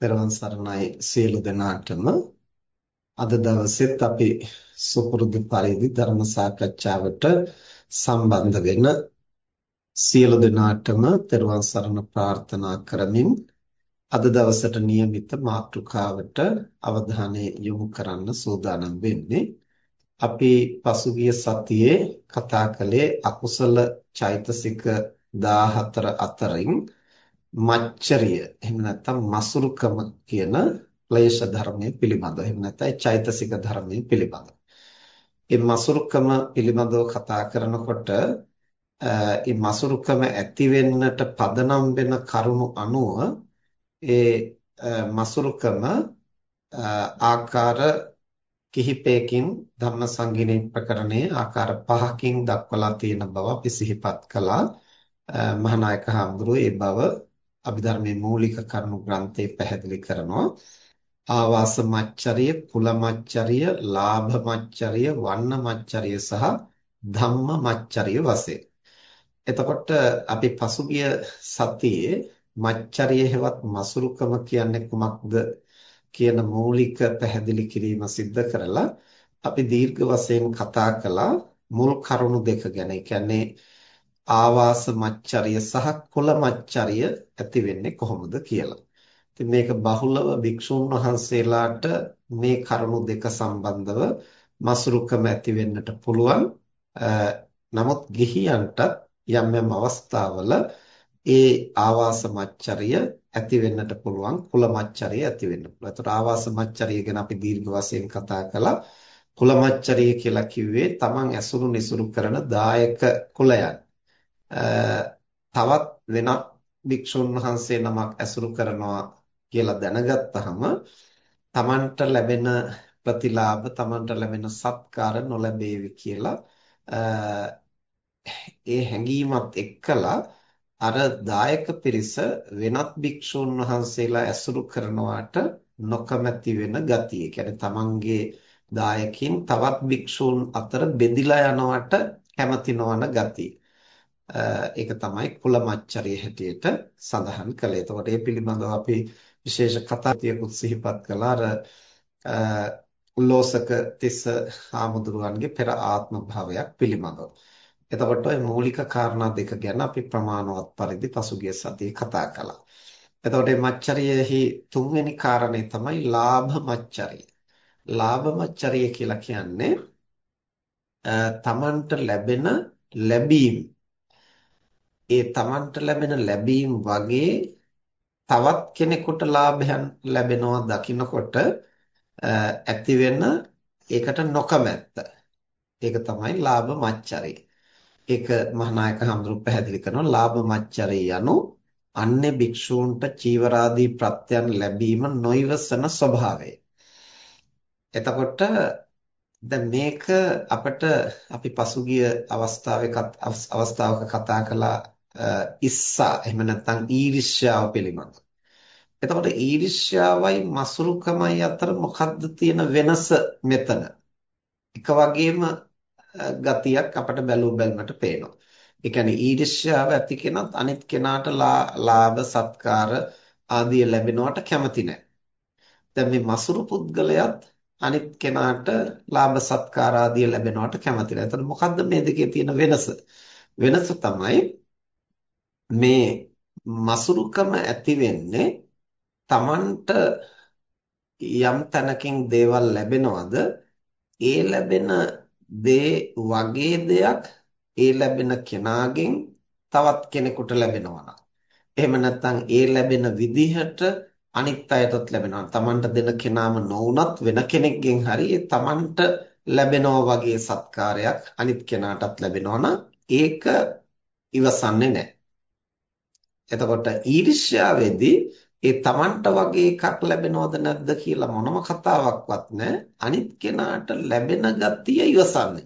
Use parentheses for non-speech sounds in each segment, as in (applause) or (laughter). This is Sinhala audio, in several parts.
පෙරවන් සරණයි සියලු දෙනාටම අද දවසෙත් අපි සුපුරුදු පරිදි ධර්ම සාකච්ඡාවට සම්බන්ධ වෙන සියලු දෙනාටම පෙරවන් සරණ ප්‍රාර්ථනා කරමින් අද දවසට નિયમિત මාතෘකාවට අවධානය යොමු කරන්න සූදානම් වෙන්නේ අපි පසුගිය සතියේ කතා කළේ අකුසල චෛතසික 14 අතරින් මච්චරිය එහෙම නැත්නම් මසුරුකම කියන ක්ලේශ ධර්මයේ පිළිබඳව එහෙම නැත්නම් චෛතසික ධර්මයේ පිළිබඳව. මේ මසුරුකම පිළිබඳව කතා කරනකොට මේ මසුරුකම ඇති වෙන්නට පදනම් වෙන කරුණු අනුව ඒ මසුරුකම ආකාර කිහිපයකින් ධම්මසංගිනේ ප්‍රකරණයේ ආකාර පහකින් දක්වලා තියෙන බව අපි සිහිපත් කළා. මහානායක හඳුරෝ ඒ බව අභිධර්මයේ මූලික කරුණු ග්‍රන්ථයේ පැහැදිලි කරනවා ආවාස මච්චරිය කුල මච්චරිය ලාභ මච්චරිය වන්න මච්චරිය සහ ධම්ම මච්චරිය වශයෙන් එතකොට අපි පසුගිය සතියේ මච්චරිය හෙවත් මසුරුකම කියන්නේ කුමක්ද කියන මූලික පැහැදිලි කිරීම සිද්ධ කරලා අපි දීර්ඝ වශයෙන් කතා කළා මුල් කරුණු දෙක ගැන. ඒ කියන්නේ ආවාස මච්චරිය සහ කුල මච්චරිය ඇති වෙන්නේ කොහොමද කියලා. ඉතින් මේක බහුලව භික්ෂුන් වහන්සේලාට මේ කරුණු දෙක සම්බන්ධව මසුරුකම ඇති වෙන්නට පුළුවන්. නමුත් ගිහියන්ට යම් යම් අවස්ථාවල ඒ ආවාස මච්චරිය ඇති වෙන්නට පුළුවන් කුල මච්චරිය ඇති වෙන්න පුළුවන්. ඒතර ආවාස මච්චරිය ගැන අපි දීර්ඝ වශයෙන් කතා කළා. කුල මච්චරිය කියලා කිව්වේ තමන් ඇසුරු නිසුරු කරන දායක කුලයන්. තවත් වෙනත් භික්ෂුන් වහන්සේ නමක් ඇසුරු කරනවා කියලා දැනගත්තහම තමන්ට ලැබෙන ප්‍රතිලාභ තමන්ට ලැබෙන සත්කාර නොලැබේවි කියලා ඒ හැඟීමත් එක්කලා අර දායක පිරිස වෙනත් භික්ෂුන් වහන්සේලා ඇසුරු කරනවාට නොකමැති වෙන ගතිය. ඒ කියන්නේ තමන්ගේ දායකින් තවත් භික්ෂුන් අතර බෙදිලා යනවට කැමති නොවන ගතිය. ඒක තමයි කුලමච්චරිය හැටියට සඳහන් කළේ. එතකොට මේ පිළිබඳව අපි විශේෂ කතාතියකුත් සිහිපත් කළා. අර උල්ලෝසක තිස්ස හාමුදුරුවන්ගේ පෙර ආත්ම භාවයක් පිළිබඳව. එතකොට ওই මූලික කාරණා දෙක ගැන අපි ප්‍රමාණවත් පරිදි පසුගිය සතියේ කතා කළා. එතකොට මේ මච්චරියෙහි තුන්වෙනි කාරණේ තමයි ලාභ මච්චරිය. ලාභ මච්චරිය කියලා කියන්නේ තමන්ට ලැබෙන ලැබීම් ඒ Tamanට ලැබෙන ලැබීම් වගේ තවත් කෙනෙකුට ලාභයන් ලැබෙනවා දකින්නකොට ඇති වෙන ඒකට නොකමැත්ත. ඒක තමයි ලාභ මච්චරේ. ඒක මහානායක හඳුරු පැහැදිලි කරනවා ලාභ මච්චරේ යනු අන්‍ය භික්ෂූන්ට චීවරාදී ප්‍රත්‍යයන් ලැබීම නොයවසන ස්වභාවය. එතකොට දැන් මේක අපිට අපි පසුගිය අවස්ථාවේ අවස්ථාවක කතා කළා ඉස්සා එහෙම නැත්නම් ඊර්ෂ්‍යාව පිළිබඳ. එතකොට ඊර්ෂ්‍යාවයි මසුරුකමයි අතර මොකක්ද තියෙන වෙනස මෙතන? එක වගේම ගතියක් අපට බැලු බැලමට පේනවා. ඒ කියන්නේ ඊර්ෂ්‍යාව ඇති කෙනත් අනිත් කෙනාට ලාභ සත්කාර ආදිය ලැබෙනවට කැමති නැහැ. දැන් මේ මසුරු පුද්ගලයාත් අනිත් කෙනාට ලාභ සත්කාර ආදිය ලැබෙනවට කැමති නැහැ. එතකොට මොකද්ද මේ දෙකේ තියෙන වෙනස? වෙනස තමයි මේ මසුරුකම ඇති වෙන්නේ Tamanට යම් තැනකින් දේවල් ලැබෙනවද ඒ ලැබෙන දේ වගේ දෙයක් ඒ ලැබෙන කෙනාගෙන් තවත් කෙනෙකුට ලැබෙනවා එහෙම නැත්නම් ඒ ලැබෙන විදිහට අනිත් අයටත් ලැබෙනවා. Tamanට දෙන කෙනාම නොවුනත් වෙන කෙනෙක්ගෙන් හරි ඒ Tamanට ලැබෙනවා වගේ සත්කාරයක් අනිත් කෙනාටත් ලැබෙනවා ඒක ඉවසන්නේ නැහැ. එතකොට ඊර්ෂ්‍යාවේදී ඒ Tamanට වගේ එකක් ලැබෙනවද නැද්ද කියලා මොනම කතාවක්වත් නැහැ. අනිත් කෙනාට ලැබෙන ගතිය ඉවසන්නේ.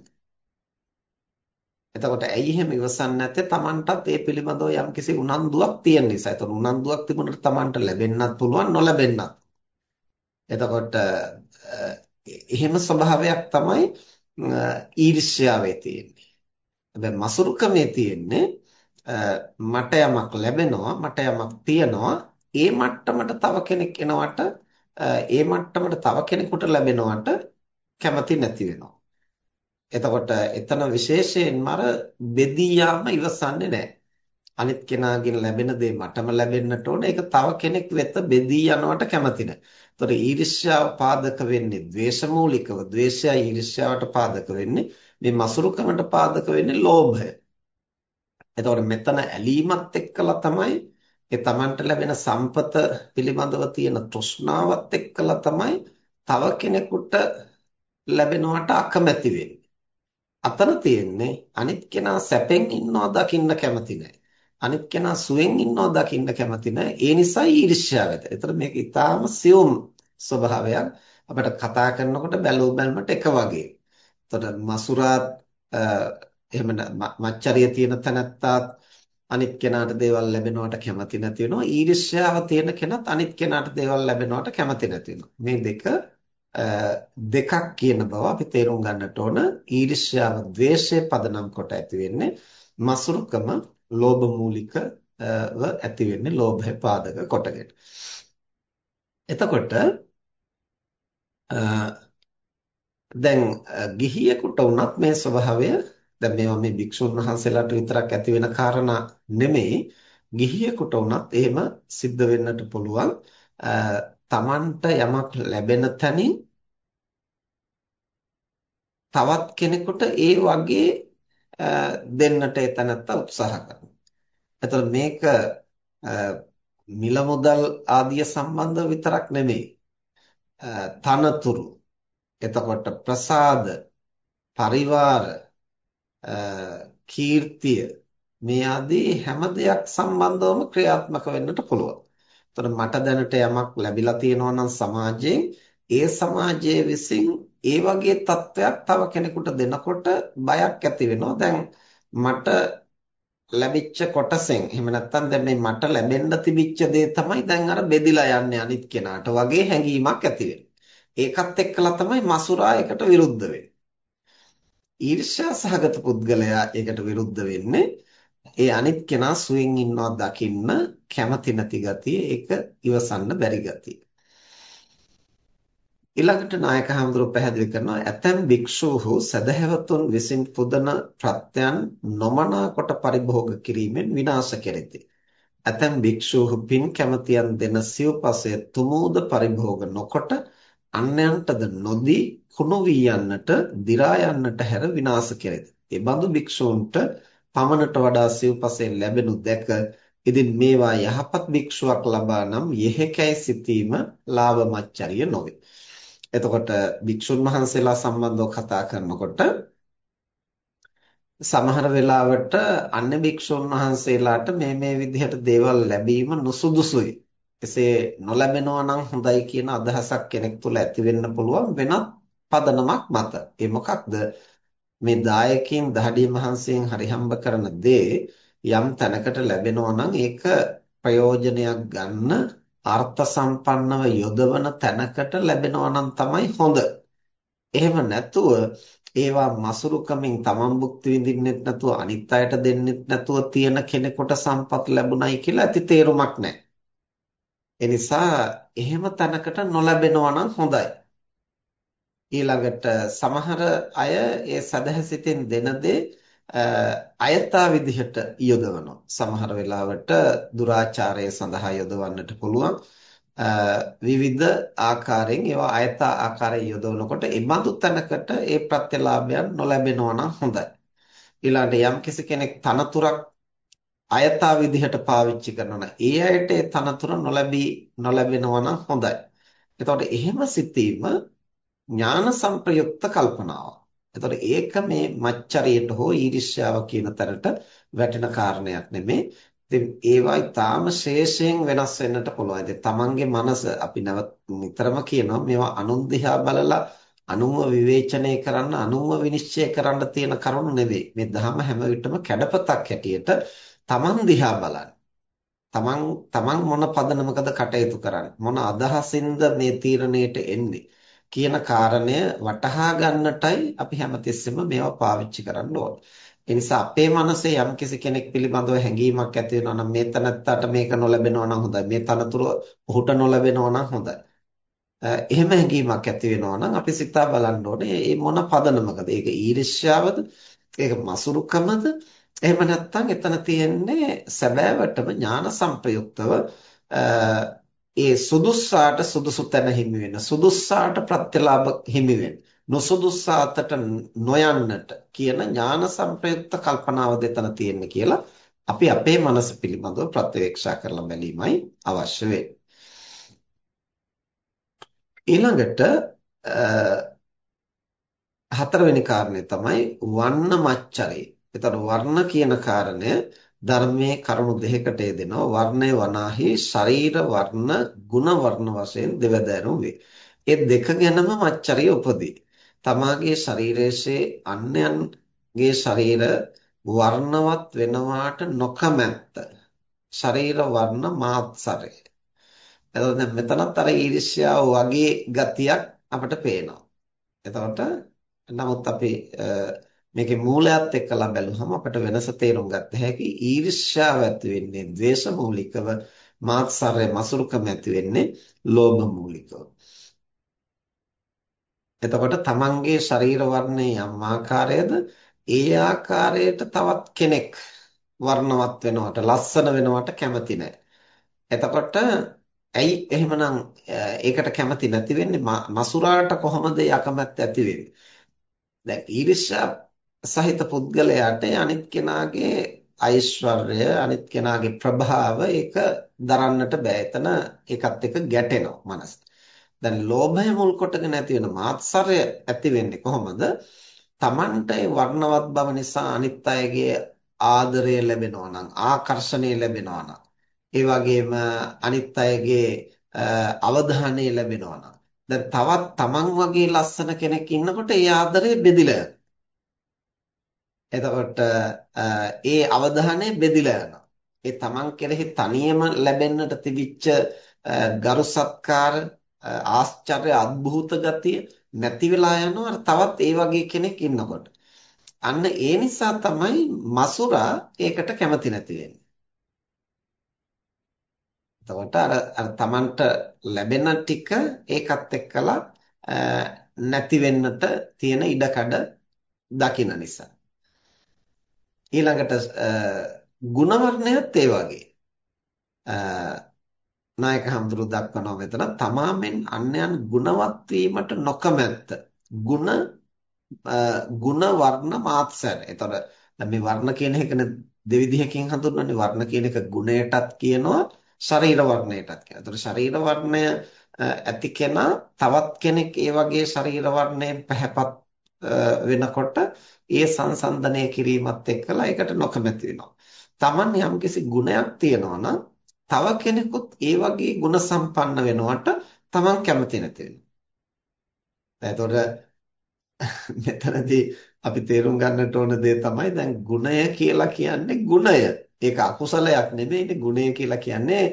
එතකොට ඇයි එහෙම ඉවසන්නේ නැත්තේ? Tamanටත් ඒ පිළිබඳව යම්කිසි උනන්දුවක් තියෙන නිසා. එතකොට උනන්දුවක් තිබුණාට Tamanට ලැබෙන්නත් පුළුවන් නොලැබෙන්නත්. එතකොට එහෙම ස්වභාවයක් තමයි ඊර්ෂ්‍යාවේ තියෙන්නේ. හැබැයි මසුරුකමේ තියෙන්නේ මට යමක් ලැබෙනවා මට යමක් තියනවා ඒ මට්ටමට තව කෙනෙක් එනවට ඒ මට්ටමට තව කෙනෙකුට ලැබෙනවට කැමති නැති වෙනවා. එතකොට එතන විශේෂයෙන්ම අර බෙදී යාම ඉවසන්නේ නැහැ. අනිත් කෙනාගෙන් ලැබෙන දේ මටම ලැබෙන්නට ඕන. ඒක තව කෙනෙක් වෙත බෙදී යනවට කැමති නැහැ. ඒතර ඊර්ෂ්‍යාව පාදක වෙන්නේ ද්වේෂමූලිකව. ද්වේෂය ඊර්ෂ්‍යාවට පාදක වෙන්නේ මේ මසුරුකමට පාදක වෙන්නේ ලෝභය. එතකොට මෙතන ඇලීමත් එක්කලා තමයි ඒ Tamanට ලැබෙන සම්පත පිළිබඳව තියෙන තෘෂ්ණාවත් එක්කලා තමයි තව කෙනෙකුට ලැබෙනවට අකමැති වෙන්නේ. අතන තියෙන්නේ අනිත් කෙනා සැපෙන් ඉන්නවා දකින්න කැමති නැහැ. අනිත් කෙනා සුවෙන් ඉන්නවා දකින්න කැමති නැහැ. ඒ නිසා ඊර්ෂ්‍යාව ඇත. ඒතර මේක ඊටාම සියුම් ස්වභාවයක්. අපිට කතා කරනකොට බැලූ බැලමට එක වගේ. එතකොට මසුරාත් එහෙම මච්චරිය තියෙන තැනත්තාත් අනිත් කෙනාට දේවල් ලැබෙනවට කැමති නැති වෙනවා. ඊර්ෂ්‍යාව තියෙන කෙනත් අනිත් කෙනාට දේවල් ලැබෙනවට කැමති නැති වෙනවා. මේ දෙක දෙකක් කියන බව අපි තේරුම් ගන්නට ඕන. ඊර්ෂ්‍යාව, ද්වේෂය පදනම් කොට ඇති වෙන්නේ මසුරුකම, ලෝභ මූලිකව ඇති වෙන්නේ ලෝභය පාදක කොටගෙන. එතකොට දැන් ගිහියෙකුට වුණත් මේ ස්වභාවය දැන් මේවා මේ භික්ෂුන් වහන්සේලාට විතරක් ඇති වෙන කාරණා නෙමෙයි ගිහියෙකුට වුණත් එහෙම සිද්ධ වෙන්නට පුළුවන් තමන්ට යමක් ලැබෙන තැනින් තවත් කෙනෙකුට ඒ වගේ දෙන්නට එතනත්ත උත්සාහ කරනවා. එතකොට මේක මිල මුදල් ආදිය සම්බන්ධව විතරක් නෙමෙයි. තනතුරු එතකොට ප්‍රසාද පරිවාර කීර්තිය මේ ආදී හැම දෙයක් සම්බන්ධවම ක්‍රියාත්මක වෙන්නට පුළුවන්. එතකොට මට දැනට යමක් ලැබිලා තියෙනවා නම් සමාජයෙන් ඒ සමාජයේ විසින් ඒ වගේ තත්වයක් තව කෙනෙකුට දෙනකොට බයක් ඇති වෙනවා. දැන් මට ලැබිච්ච කොටසෙන් එහෙම නැත්නම් දැන් මේ මට ලැබෙන්න තිබිච්ච දේ තමයි දැන් අර බෙදිලා යන්නේ අනිත් කෙනාට වගේ හැඟීමක් ඇති ඒකත් එක්කලා තමයි මසුරා එකට විරුද්ධ වෙන්නේ. ඊර්ෂ්‍යා සහගත පුද්ගලයා ඒකට විරුද්ධ වෙන්නේ ඒ අනිත් කෙනා සුවෙන් ඉන්නවා දකින්න කැමති නැති ගතිය ඒක ඉවසන්න බැරි ගතිය. ඊළඟට නායක හඳුරු පැහැදිලි කරනවා ඇතැම් භික්ෂූහු සදහැවතුන් විසින් පුදන ප්‍රත්‍යයන් නොමනා කොට පරිභෝග කිරීමෙන් විනාශ කෙරෙති. ඇතැම් භික්ෂූහු පින් කැමතියන් දෙන සිව්පසය තුමූද පරිභෝග නොකොට අන්යන්ටද නොදී කුණු වී යන්නට, දි รา යන්නට හැර විනාශ කෙරෙති. ඒ බඳු භික්ෂූන්ට පමණට වඩා සිව්පසෙන් ලැබෙනු දැක ඉතින් මේවා යහපත් භික්ෂුවක් ලබා නම් යෙහෙකැයි සිතීම ලාභ මච්චරිය නොවේ. එතකොට භික්ෂුන් වහන්සේලා සම්බන්ධව කතා කරනකොට සමහර වෙලාවට අන්‍ය භික්ෂුන් වහන්සේලාට මේ මේ විදිහට දේවල් ලැබීම නුසුදුසුයි. එසේ නොලැබෙනවා නම් හොඳයි කියන අදහසක් කෙනෙක් තුළ ඇති වෙන්න පුළුවන් වෙනත් පදනමක් මත. ඒ මොකක්ද? මේ දායකයන් දහඩිය මහන්සියෙන් හරිහම්බ කරන දේ යම් තැනකට ලැබෙනවා නම් ඒක ප්‍රයෝජනයක් ගන්න අර්ථ සම්පන්නව යොදවන තැනකට ලැබෙනවා නම් තමයි හොඳ. එහෙම නැතුව ඒවා මසුරුකමින් තමන් භුක්ති විඳින්නෙත් නැතුව අනිත් අයට දෙන්නෙත් නැතුව තියෙන කෙනෙකුට සම්පත් ලැබුණයි කියලා ඇති තේරුමක් නැහැ. ඒ නිසා එහෙම තැනකට නොලැබෙනවා නම් හොඳයි. ඊළඟට සමහර අය ඒ සදහසිතින් දෙන දේ අයථා විදිහට යොදවනවා. සමහර වෙලාවට දුරාචාරය සඳහා යොදවන්නට පුළුවන්. විවිධ ආකාරයෙන් ඒවා අයථා ආකාරයෙන් යොදවනකොට ඒ බඳු තැනකට ඒ ප්‍රත්‍යලාභයන් නොලැබෙනවා නම් හොඳයි. ඊළඟට යම් කෙනෙක් තනතුරක් අයථා විදිහට පාවිච්චි කරනවා ඒ අයට ඒ තනතුර නොලැබී නොලැබෙනවා නම් හොඳයි. එතකොට එහෙම සිතීම ඥාන සංප්‍රයුක්ත කල්පනාවක්. එතකොට ඒක මේ මච්චරියට හෝ ඊර්ෂ්‍යාව කියන තරට වැටෙන කාරණයක් නෙමේ. ඉතින් ඒවා ඊටාම ශේෂයෙන් වෙනස් වෙන්නට පුළුවන්. ඉතින් තමන්ගේ මනස අපි නැවත නිතරම කියනවා මේවා අනුන් දිහා බලලා අනුන්ව විවේචනය කරන්න අනුන්ව විනිශ්චය කරන්න තියෙන කරුණු නෙවෙයි. මේ ධර්ම හැම විටම කැඩපතක් හැටියට තමන් දිහා බලන්න. තමන් තමන් මොන පදනමකද කටයුතු කරන්නේ? මොන අදහසින්ද මේ තීරණයට එන්නේ? කියන කාරණය වටහා ගන්නටයි අපි හැමතිස්සෙම මේවා පාවිච්චි කරන්න ඕනේ. ඒ නිසා අපේ මනසේ යම්කිසි කෙනෙක් පිළිබඳව හැඟීමක් ඇති වෙනවා නම් මේ තනත්තට මේක නොලැබෙනවා නම් හොඳයි. මේ තනතුර ඔහුට නොලැබෙනවා නම් හොඳයි. එහෙම හැඟීමක් ඇති වෙනවා නම් අපි සිතා බලන්න ඕනේ මේ මොන පදනමකද? ඒක ඊර්ෂ්‍යාවද? ඒක මසුරුකමද? එහෙම නැත්නම් එතන තියෙන්නේ සැබෑවටම ඥාන සංප්‍රයුක්තව ඒ සුදුස්සාට සුදුසු තැන හිමි වෙන සුදුස්සාට ප්‍රත්‍යලාභ හිමි වෙන නොසුදුස්සාතට නොයන්නට කියන ඥාන සංප්‍රයුක්ත කල්පනාව දෙතන තියෙන්නේ කියලා අපි අපේ මනස පිළිබඳව ප්‍රත්‍යවේක්ෂා කරලා බැලීමයි අවශ්‍ය වෙන්නේ. ඊළඟට හතරවෙනි කාරණය තමයි වර්ණ මච්චරේ. එතකොට වර්ණ කියන කාරණය ධර්මයේ කරුණු දෙකකට යෙදෙනවා. වර්ණය වනාහි ශරීර වර්ණ, ගුණ වර්ණ වශයෙන් දෙවදෑරුම් වේ. ඒ දෙක ගැනම මච්චරිය උපදී. තමාගේ ශරීරයේ අන්‍යයන්ගේ ශරීර වර්ණවත් වෙනවාට නොකමැත්ත. ශරීර වර්ණ මාත්සරය. එතකොට දැන් මෙතනත් අර ඊර්ෂ්‍යාව වගේ ගතියක් අපිට පේනවා. එතකොට නමුත් අපි මේකේ මූලයත් එක්කලා බැලුවම අපිට වෙනස තේරුම් ගන්න හැකි ඊර්ෂ්‍යාව ඇති වෙන්නේ ද්වේෂ මූලිකව මාත්සරය මසුරුකම ඇති වෙන්නේ ලෝභ මූලිකව. එතකොට තමන්ගේ ශරීර වර්ණය යම් ආකාරයද ඒ ආකාරයට තවත් කෙනෙක් වර්ණවත් වෙනවට ලස්සන වෙනවට කැමති නැහැ. එතකොට ඇයි එහෙමනම් ඒකට කැමති නැති වෙන්නේ මසුරාට කොහොමද යකමැත්ත ඇති වෙන්නේ? දැන් ඊර්ෂ්‍යා සහිත පුද්ගලයාට අනිත් කෙනාගේ ඓශ්වර්ය අනිත් කෙනාගේ ප්‍රභාව ඒක දරන්නට බෑ. එතන ඒකත් එක්ක ගැටෙනවා මනස. දැන් ලෝභය මුල් කොටගෙන ඇති වෙන මාත්සරය ඇති වෙන්නේ කොහොමද? Tamanට වර්ණවත් බව නිසා අනිත් අයගේ ආදරය ලැබෙනවා නම් ආකර්ෂණය ලැබෙනවා නම් ඒ වගේම අනිත් අයගේ අවධානය ලැබෙනවා නම් දැන් තවත් Taman වගේ ලස්සන කෙනෙක් ඉන්නකොට ඒ ආදරය බෙදිලා එතකොට ඒ අවධානය බෙදිලා යනවා. ඒ Taman කෙරෙහි තනියම ලැබෙන්නට තිබිච්ච ගරු සත්කාර ආශ්චර්ය අద్භූත ගතිය නැති වෙලා යනවා තවත් ඒ වගේ කෙනෙක් ඉන්නකොට. අන්න ඒ නිසා තමයි මසුරා ඒකට කැමති නැති වෙන්නේ. එතකොට අර අර Tamanට ලැබෙන ටික ඒකත් එක්කලා නැති වෙන්නට තියෙන ඉඩකඩ දකින නිසා. ඊළඟට ගුණවර්ණයත් ඒ වගේ. නායක හඳුරු දක්වනවා මෙතන තමාමෙන් අන්‍යයන් ගුණවත් වීමට නොකමැත්ත. ගුණ ගුණ වර්ණ මාත්සර. ඒතර මේ වර්ණ කියන එකනේ දෙවිධයකින් හඳුන්වන්නේ වර්ණ කියන එක ගුණයටත් කියනවා ශරීර වර්ණයටත් කියනවා. ඒතර ශරීර වර්ණය ඇති කෙනා තවත් කෙනෙක් ඒ වගේ ශරීර වර්ණයෙන් පැහැපත් වෙනකොට ඒ සංසන්දනය කිරීමත් එක්කලා ඒකට නොකමැති වෙනවා. Taman යම්කිසි ගුණයක් තියෙනවා නම් තව කෙනෙකුත් ඒ වගේ ගුණ සම්පන්න වෙනවට Taman කැමති නැති වෙනවා. එතකොට (laughs) මෙතනදී අපි තේරුම් ගන්නට ඕන දේ තමයි දැන් ගුණය කියලා කියන්නේ ගුණය. ඒක අකුසලයක් නෙමෙයිනේ ගුණය කියලා කියන්නේ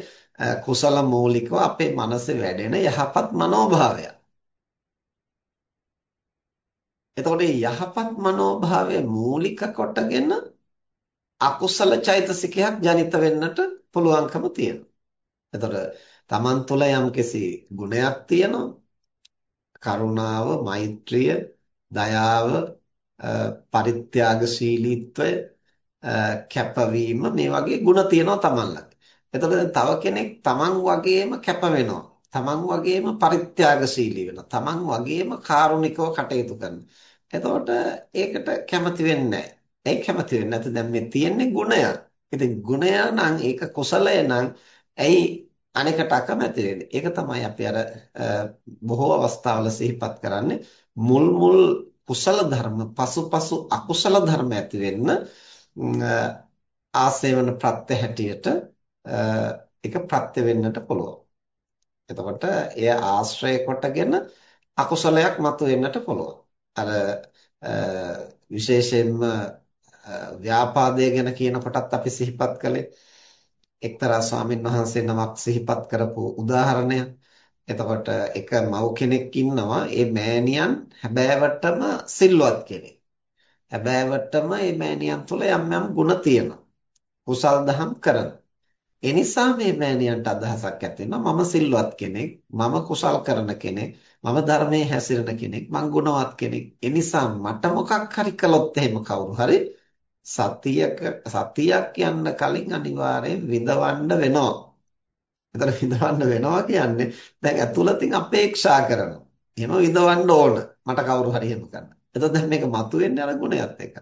කුසල මූලිකව අපේ මනසේ වැඩෙන යහපත් මනෝභාවයක්. එතකොට යහපත් මනෝභාවය මූලික කොටගෙන අකුසල චෛතසිකයක් ජනිත වෙන්නට පුළුවන්කම තියෙනවා. එතකොට Taman තුල යම්කිසි ගුණයක් තියෙනවා. කරුණාව, මෛත්‍රිය, දයාව, පරිත්‍යාගශීලීත්වය, කැපවීම මේ වගේ ගුණ තියෙනවා Taman ළඟ. එතකොට තව කෙනෙක් Taman වගේම කැප වෙනවා. Taman වගේම පරිත්‍යාගශීලී වෙනවා. Taman වගේම කාරුණිකව කටයුතු කරනවා. එතකොට ඒකට කැමති වෙන්නේ නැහැ. ඒ කැමති වෙන්නේ නැත්නම් දැන් මේ තියෙන්නේ ගුණයක්. ඉතින් ගුණය නම් ඒක කුසලය නම් ඇයි අනෙකට අකමැති වෙන්නේ? ඒක තමයි අපි අර බොහෝ අවස්ථාවල සිහිපත් කරන්නේ මුල් මුල් කුසල ධර්ම පසුපසු අකුසල ධර්ම ඇති වෙන්න ආසේවන ප්‍රත්‍ය හැටියට ඒක ප්‍රත්‍ය වෙන්නට පුළුවන්. එතකොට එය ආශ්‍රය කොටගෙන අකුසලයක් මතුවෙන්නට පුළුවන්. අර විශේෂයෙන්ම ව්‍යාපාදය ගැන කියනකොටත් අපි සිහිපත් කළේ එක්තරා ස්වාමීන් වහන්සේ නමක් සිහිපත් කරපු උදාහරණයක්. එතකොට එක මව් කෙනෙක් ඉන්නවා ඒ මෑණියන් හැබෑවටම සිල්වත් කෙනෙක්. හැබෑවටම මේ මෑණියන් තුළ යම් යම් ගුණ තියෙනවා. කුසල් දහම් කරන. ඒ නිසා මේ මෑණියන්ට අදහසක් ඇති වෙනවා මම සිල්වත් කෙනෙක්, මම කුසල් කරන කෙනෙක්, මම ධර්මයේ හැසිරෙන කෙනෙක්, මං ගුණවත් කෙනෙක්. ඒ නිසා මට මොකක් හරි කළොත් එහෙම කවුරු හරි සතියක සතියක් යන්න කලින් අනිවාර්යෙන් විඳවන්න වෙනවා. එතන විඳවන්න වෙනවා කියන්නේ දැන් ඇතුළතින් අපේක්ෂා කරනවා. එහෙම විඳවන්න ඕන. මට කවුරු හරි එහෙම කරන්න. එතකොට දැන් මේක මතුවෙන්නේ අර ගුණයත් එක්ක.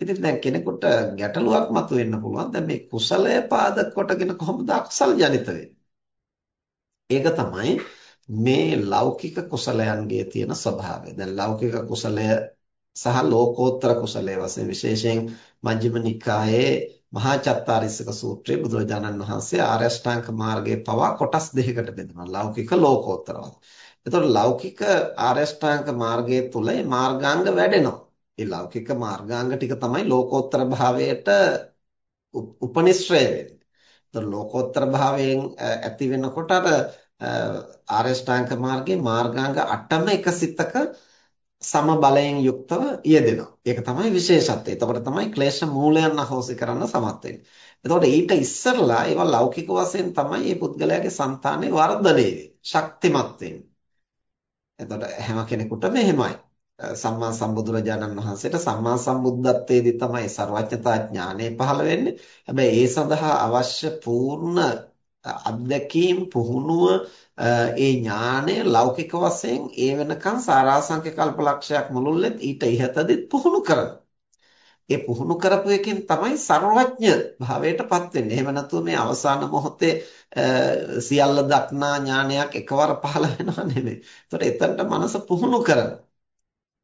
ඉතින් දැන් කෙනෙකුට ගැටලුවක් මතුවෙන්න පුළුවන්. දැන් මේ කුසලය පාදක කොටගෙන කොහොමද අකුසල් ජනිත ඒක තමයි මේ ලෞකික කුසලයන්ගේ තියෙන ස්වභාවය. දැන් ලෞකික කුසලය සහ ලෝකෝත්තර කුසලයේ වශයෙන් විශේෂයෙන් මජ්ක්‍ධිම නිකායේ මහා චත්තාරිස්සක සූත්‍රයේ බුදුරජාණන් වහන්සේ ආර්ය අෂ්ටාංග මාර්ගයේ පවා කොටස් දෙකකට බෙදනවා ලෞකික ලෝකෝත්තර වශයෙන්. එතකොට ලෞකික ආර්ය අෂ්ටාංග මාර්ගයේ තුල මේ මාර්ගාංග වැඩෙනවා. මේ ලෞකික මාර්ගාංග ටික තමයි ලෝකෝත්තර භාවයට උපනිශ්‍රය වෙන්නේ. එතකොට ලෝකෝත්තර භාවයෙන් ඇති වෙනකොට අර ආර්ය ශ්‍රාංක මාර්ගයේ මාර්ගාංග 8ම එකසිතක සම බලයෙන් යුක්තව යෙදෙනවා. ඒක තමයි විශේෂත්වය. එතකොට තමයි ක්ලේශ මූලයන් අහෝසි කරන්න සමත් වෙන්නේ. එතකොට ඊට ඉස්සරලා ඒවා ලෞකික වශයෙන් තමයි මේ පුද්ගලයාගේ సంతානේ වර්ධනය ශක්තිමත් වෙන්නේ. එතකොට හැම කෙනෙකුට මෙහෙමයි. සම්මා සම්බුදුරජාණන් වහන්සේට සම්මා සම්බුද්ධත්වයේදී තමයි ਸਰවඥතා ඥානය පහළ වෙන්නේ. හැබැයි ඒ සඳහා අවශ්‍ය පූර්ණ අත්දැකීම් පුහුණුව ඒ ඥානය ලෞකික වශයෙන් ඒ වෙනකන් සාරාංශක කල්පලක්ෂයක් මුළුල්ලෙත් ඊට ඉහතදිත් පුහුණු කරනවා. ඒ පුහුණු කරපු එකෙන් තමයි ਸਰවඥ භාවයටපත් වෙන්නේ. එහෙම නැතුව මේ අවසාන මොහොතේ සියල්ල දක්නා ඥානයක් එකවර පහළ වෙනව නෙමෙයි. ඒතකොට එතනට මනස පුහුණු කරන.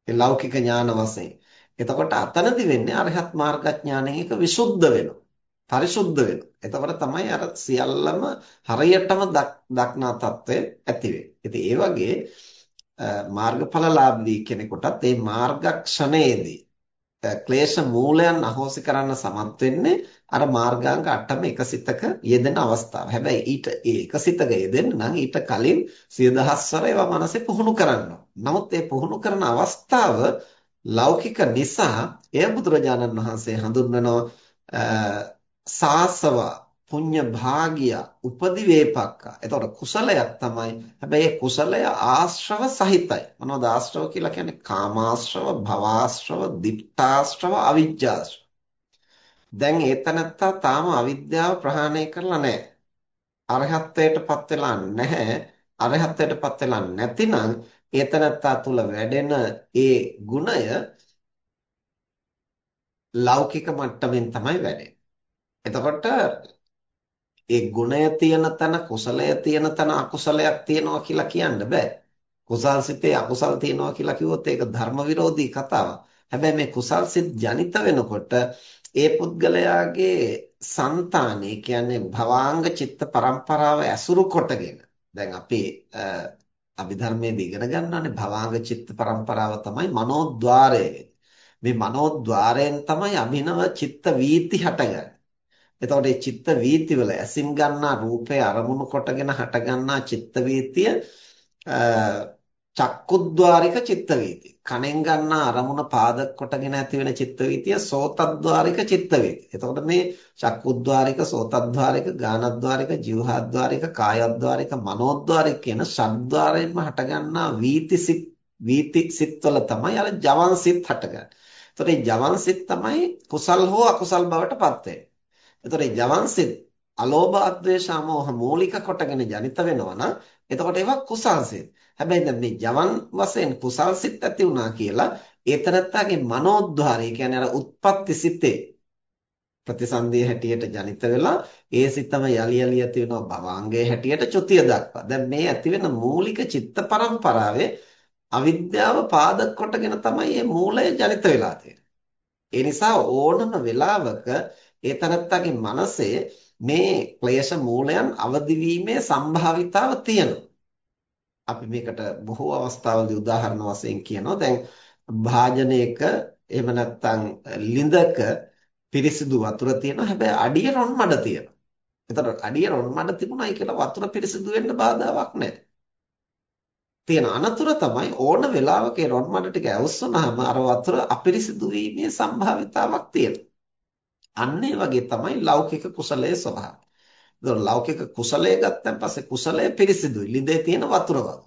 ඒ ලෞකික ඥාන වශයෙන්. එතකොට අතනදි වෙන්නේ අරහත් මාර්ගඥානයෙන් එක විසුද්ධ වෙනවා. පරිසුද්ධ වෙනවා. එතකොට තමයි අර සියල්ලම හරියටම දක්නා తත්වය ඇති වෙන්නේ. ඒ වගේ මාර්ගඵලලාභී කෙනෙකුටත් මේ මාර්ගක්ෂණයේදී ක්ලේශ මූලයන් අහෝසි කරන්න සමත් වෙන්නේ අර මාර්ගාංග 8ම එකසිතක යෙදෙන අවස්ථාව. හැබැයි ඊට ඒ එකසිතක යෙදෙන්න නම් ඊට කලින් සිය දහස්වර ඒවා මනසේ පුහුණු කරන්න. නමුත් මේ පුහුණු කරන අවස්ථාව ලෞකික නිසා එය බුදුරජාණන් වහන්සේ හඳුන්වනවා සාසව පුඤ්ඤ භාගිය උපදි වේපක්ක. එතකොට කුසලයක් තමයි. හැබැයි කුසලය ආශ්‍රව සහිතයි. මොනවද ආශ්‍රව කියලා කියන්නේ? කාමාශ්‍රව, භවආශ්‍රව, දිඨාශ්‍රව, අවිජ්ජාශ්‍රව. දැන් ඒතනත්තා තාම අවිද්‍යාව ප්‍රහාණය කරලා නැහැ. අරහත්ත්වයටපත් වෙලා නැහැ. අරහත්ත්වයටපත් වෙලා නැතිනම් ඒතනත්තා තුල වැඩෙන ඒ ගුණය ලෞකික මට්ටමින් තමයි වැඩෙන්නේ. එතකොට ඒ ගුණය තියෙන තැන කුසලය තියෙන තැන අකුසලයක් තියෙනවා කියලා කියන්න බෑ. කුසල් සිතේ අකුසල් තියෙනවා කියලා කිව්වොත් ඒක ධර්ම විරෝධී කතාවක්. හැබැයි මේ කුසල් සිත් ජනිත වෙනකොට ඒ පුද්ගලයාගේ సంతානෙ කියන්නේ භවාංග චිත්ත පරම්පරාව ඇසුරු කොටගෙන දැන් අපි අභිධර්මයේ ඉගෙන ගන්නවානේ භවාංග චිත්ත පරම්පරාව තමයි මනෝද්වාරය. මේ මනෝද්වාරයෙන් තමයි අභිනව චිත්ත වීති හටගන්නේ. එතකොට මේ චිත්ත වීතිවල ඇසින් ගන්නා රූපය අරමුණු කොටගෙන හට ගන්නා චිත්ත වීතිය චක්කුද්්වාරික චිත්ත වීතිය. කනෙන් ගන්නා අරමුණ පාදක කොටගෙන ඇති වෙන චිත්ත වීතිය සෝතද්්වාරික චිත්ත වීතිය. එතකොට මේ චක්කුද්්වාරික, සෝතද්්වාරික, ගානද්්වාරික, જીවහද්්වාරික, කායද්්වාරික, මනෝද්්වාරික කියන ෂඩ්ද්වාරයෙන්ම හට ගන්නා වීති සිත් වීති සිත්වල තමයි අර ජවන් සිත් හටගන්නේ. එතකොට මේ ජවන් සිත් තමයි කුසල් හෝ අකුසල් බවට පත් වෙන්නේ. එතකොට මේ ජවන්සිත අලෝභ අද්වේෂ අමෝහ මූලික කොටගෙන ජනිත වෙනවා නම් එතකොට ඒවා කුසල්සිත. හැබැයි දැන් මේ ජවන් වශයෙන් කුසල්සිත ඇති වුණා කියලා ඒතරත්තාගේ මනෝද්වාරය කියන්නේ අර උත්පත්ති සිතේ ප්‍රතිසන්දිය හැටියට ජනිත වෙලා ඒ සිතම යලි යලි ඇති වෙනවා භවාංගයේ හැටියට චුතිය දක්වා. දැන් මේ ඇති වෙන මූලික චිත්ත පරම්පරාවේ අවිද්‍යාව පාදක කොටගෙන තමයි මේ මූලය ජනිත වෙලා තියෙන්නේ. ඒ නිසා ඕනම වෙලාවක ඒ තනත්තගේ මනසේ මේ ක්ලේශ මූලයන් අවදි වීමේ සම්භාවිතාව තියෙනවා. අපි මේකට බොහෝ අවස්ථාවලදී උදාහරණ වශයෙන් කියනවා. දැන් භාජනයක එහෙම නැත්නම් ලිඳක පිරිසිදු වතුර තියෙනවා. හැබැයි අඩිය රොන් මඩ තියෙනවා. එතකොට අඩිය රොන් මඩ තිබුණයි කියලා වතුර පිරිසිදු වෙන්න බාධාවක් නැහැ. තියෙන අනතුර තමයි ඕන වෙලාවක ඒ රොන් මඩ ටික ඇවුස්සුනහම අර වතුර අපිරිසිදු වීමේ සම්භාවිතාවක් තියෙනවා. අන්න ඒ වගේ තමයි ලෞකික කුසලයේ ස්වභාවය. ඒතකොට ලෞකික කුසලයේ ගත්තන් පස්සේ කුසලය පිරිසිදුයි. ලිඳේ තියෙන වතුර වගේ.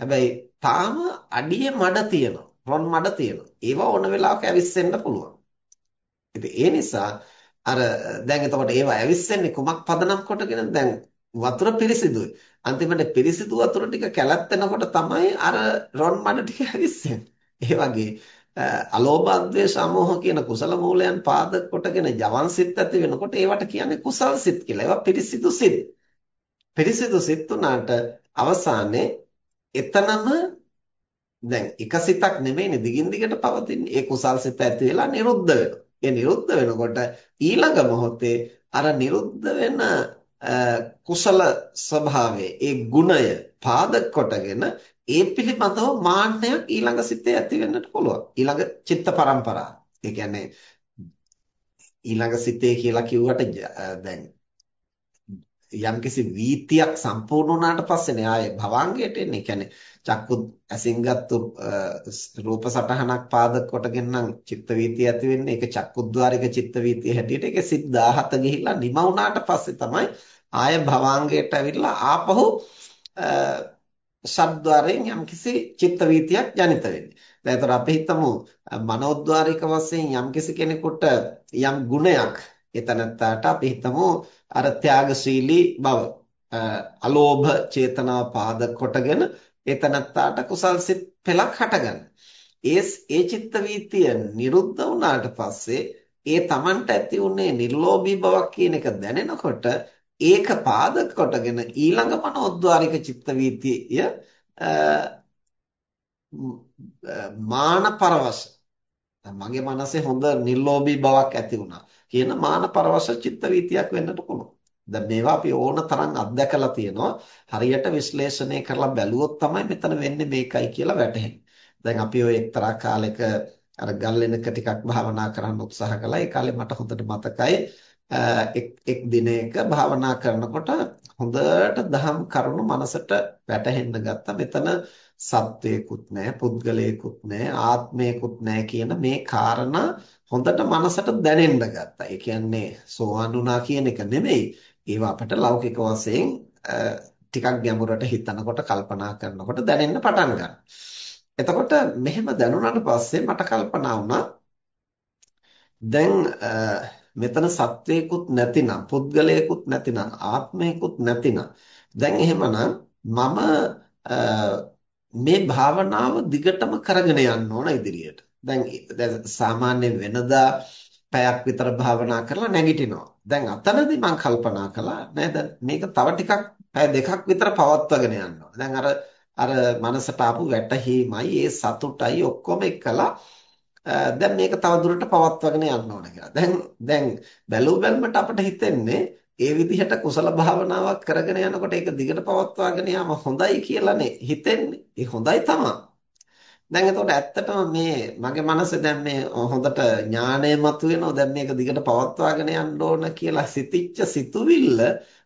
හැබැයි තාම අඩියේ මඩ තියෙනවා. රොන් මඩ තියෙනවා. ඒවා ඕන වෙලාවක ඇවිස්සෙන්න පුළුවන්. ඉතින් ඒ නිසා අර දැන් එතකොට ඒවා ඇවිස්සෙන්නේ කුමක් පදනම් කොටගෙන දැන් වතුර පිරිසිදුයි. අන්තිමට පිරිසිදු වතුර ටික කැළැත්තෙනකොට තමයි අර රොන් මඩ ටික ඇවිස්සෙන්නේ. ඒ වගේ අලෝභ ද්වේෂ අමෝහ කියන කුසල මූලයන් පාදක කොටගෙන ජවන් සිත් ඇති වෙනකොට ඒවට කියන්නේ කුසල් සිත් කියලා. ඒවා පිරිසිදු සිත්. පිරිසිදු සිත් උනාට අවසානයේ එතනම දැන් එක සිතක් නෙමෙයිනේ දිගින් දිගට පවතින්නේ. ඒ කුසල් සිත ඇති වෙලා නිරුද්ධ වෙනවා. ඒ නිරුද්ධ වෙනකොට ඊළඟ මොහොතේ අර නිරුද්ධ වෙන කුසල ස්වභාවයේ ඒ ගුණය පාදක කොටගෙන ඒ පිළිබඳව මාන්නයක් ඊළඟ සිතේ ඇති වෙන්නට පුළුවන්. ඊළඟ චිත්ත පරම්පරාව. ඒ කියන්නේ ඊළඟ සිතේ කියලා කිව්වට දැන් යම්කිසි වීතියක් සම්පූර්ණ වුණාට පස්සේනේ ආයේ භවංගයට එන්නේ. කියන්නේ චක්කු ඇසින් ගත්තු රූප සටහනක් පාදක කොටගෙන නම් චිත්ත වීතිය ඇති වෙන්නේ. ඒක චක්කුද්්වාරික චිත්ත වීතිය හැටියට ඒක සිත් 17 ගිහිල්ලා නිම වුණාට පස්සේ තමයි ආය භවංගයට ඇවිල්ලා ආපහු ශබ්ද්වාරයෙන් යම්කිසි චිත්ත වීතියක් ජනිත වෙන්නේ. දැන් ඒතර අපි හිතමු මනෝද්වාරික වශයෙන් යම්කිසි කෙනෙකුට යම් ගුණයක් එතනත්තාට අපි හිතමු අර ත්‍යාගශීලී බව අලෝභ චේතනාව පාදක කොටගෙන එතනත්තාට කුසල් සිත් පෙළක් හටගන්න. ඒ ඒ චිත්ත වීතිය නිරුද්ධ වුණාට පස්සේ ඒ Tamanට ඇති උනේ නිර්ලෝභී බවක් කියන එක දැනෙනකොට ඒක පාදක කොටගෙන ඊළඟ මනෝද්වාරික චිත්ත වීතිය මාන පරවශ මගේ මනසේ හොඳ නිර්ලෝභී බවක් ඇති වුණා කියන මාන පරවශ චිත්ත වීතියක් වෙන්නට පුළුවන්. දැන් මේවා අපි ඕන තරම් අත්දැකලා තියෙනවා. හරියට විශ්ලේෂණය කරලා බැලුවොත් තමයි මෙතන වෙන්නේ මේකයි කියලා වැටහෙන්නේ. දැන් අපි ඔය එක්තරා කාලෙක අර ගල්ලෙනක ටිකක් භාවනා කරන්න උත්සාහ කළා. ඒ කාලේ මට හොඳට මතකයි එක් එක් දිනයක භාවනා කරනකොට හොඳට දහම් කරුණු මනසට වැටහෙන්න ගත්තා. මෙතන සත්වයකුත් නැහැ, පුද්ගලයෙකුත් නැහැ, ආත්මයකුත් නැහැ කියන මේ කාරණා හොඳට මනසට දැනෙන්න ගත්තා. ඒ කියන්නේ සෝවාන් වුණා කියන එක නෙමෙයි. ඒවා අපට ලෞකික වශයෙන් ටිකක් ගැඹුරට හිතනකොට කල්පනා කරනකොට දැනෙන්න පටන් ගන්නවා. එතකොට මෙහෙම දැනුණාට පස්සේ මට කල්පනා වුණා දැන් මෙතන සත්වයකුත් නැතිනම් පුද්ගලයෙකුත් නැතිනම් ආත්මයකුත් නැතිනම් දැන් එහෙමනම් මම මේ භාවනාව දිගටම කරගෙන යන්න ඕන ඉදිරියට. දැන් සාමාන්‍ය වෙනදා පැයක් විතර භාවනා කරලා නැගිටිනවා. දැන් අතනදී මම කල්පනා කළා නේද මේක තව ටිකක් පැය දෙකක් විතර පවත්වාගෙන යන්න ඕන. දැන් අර අර මනසට ආපු වැටහීමයි ඒ සතුටයි ඔක්කොම එක්කලා දැන් මේක තවදුරට පවත්වාගෙන යන්න ඕන කියලා. දැන් දැන් බැලු බැලමට අපිට හිතෙන්නේ ඒ විදිහට කුසල භාවනාවක් කරගෙන යනකොට ඒක දිගට පවත්වාගෙන යාම හොඳයි කියලානේ හිතෙන්නේ. ඒ හොඳයි තමයි. දැන් එතකොට ඇත්තටම මේ මගේ මනසේ දැන් මේ හොඳට ඥාණය මතුවෙනවා. දැන් මේක දිගට පවත්වාගෙන යන්න ඕන කියලා සිතිච්ච සිතුවිල්ල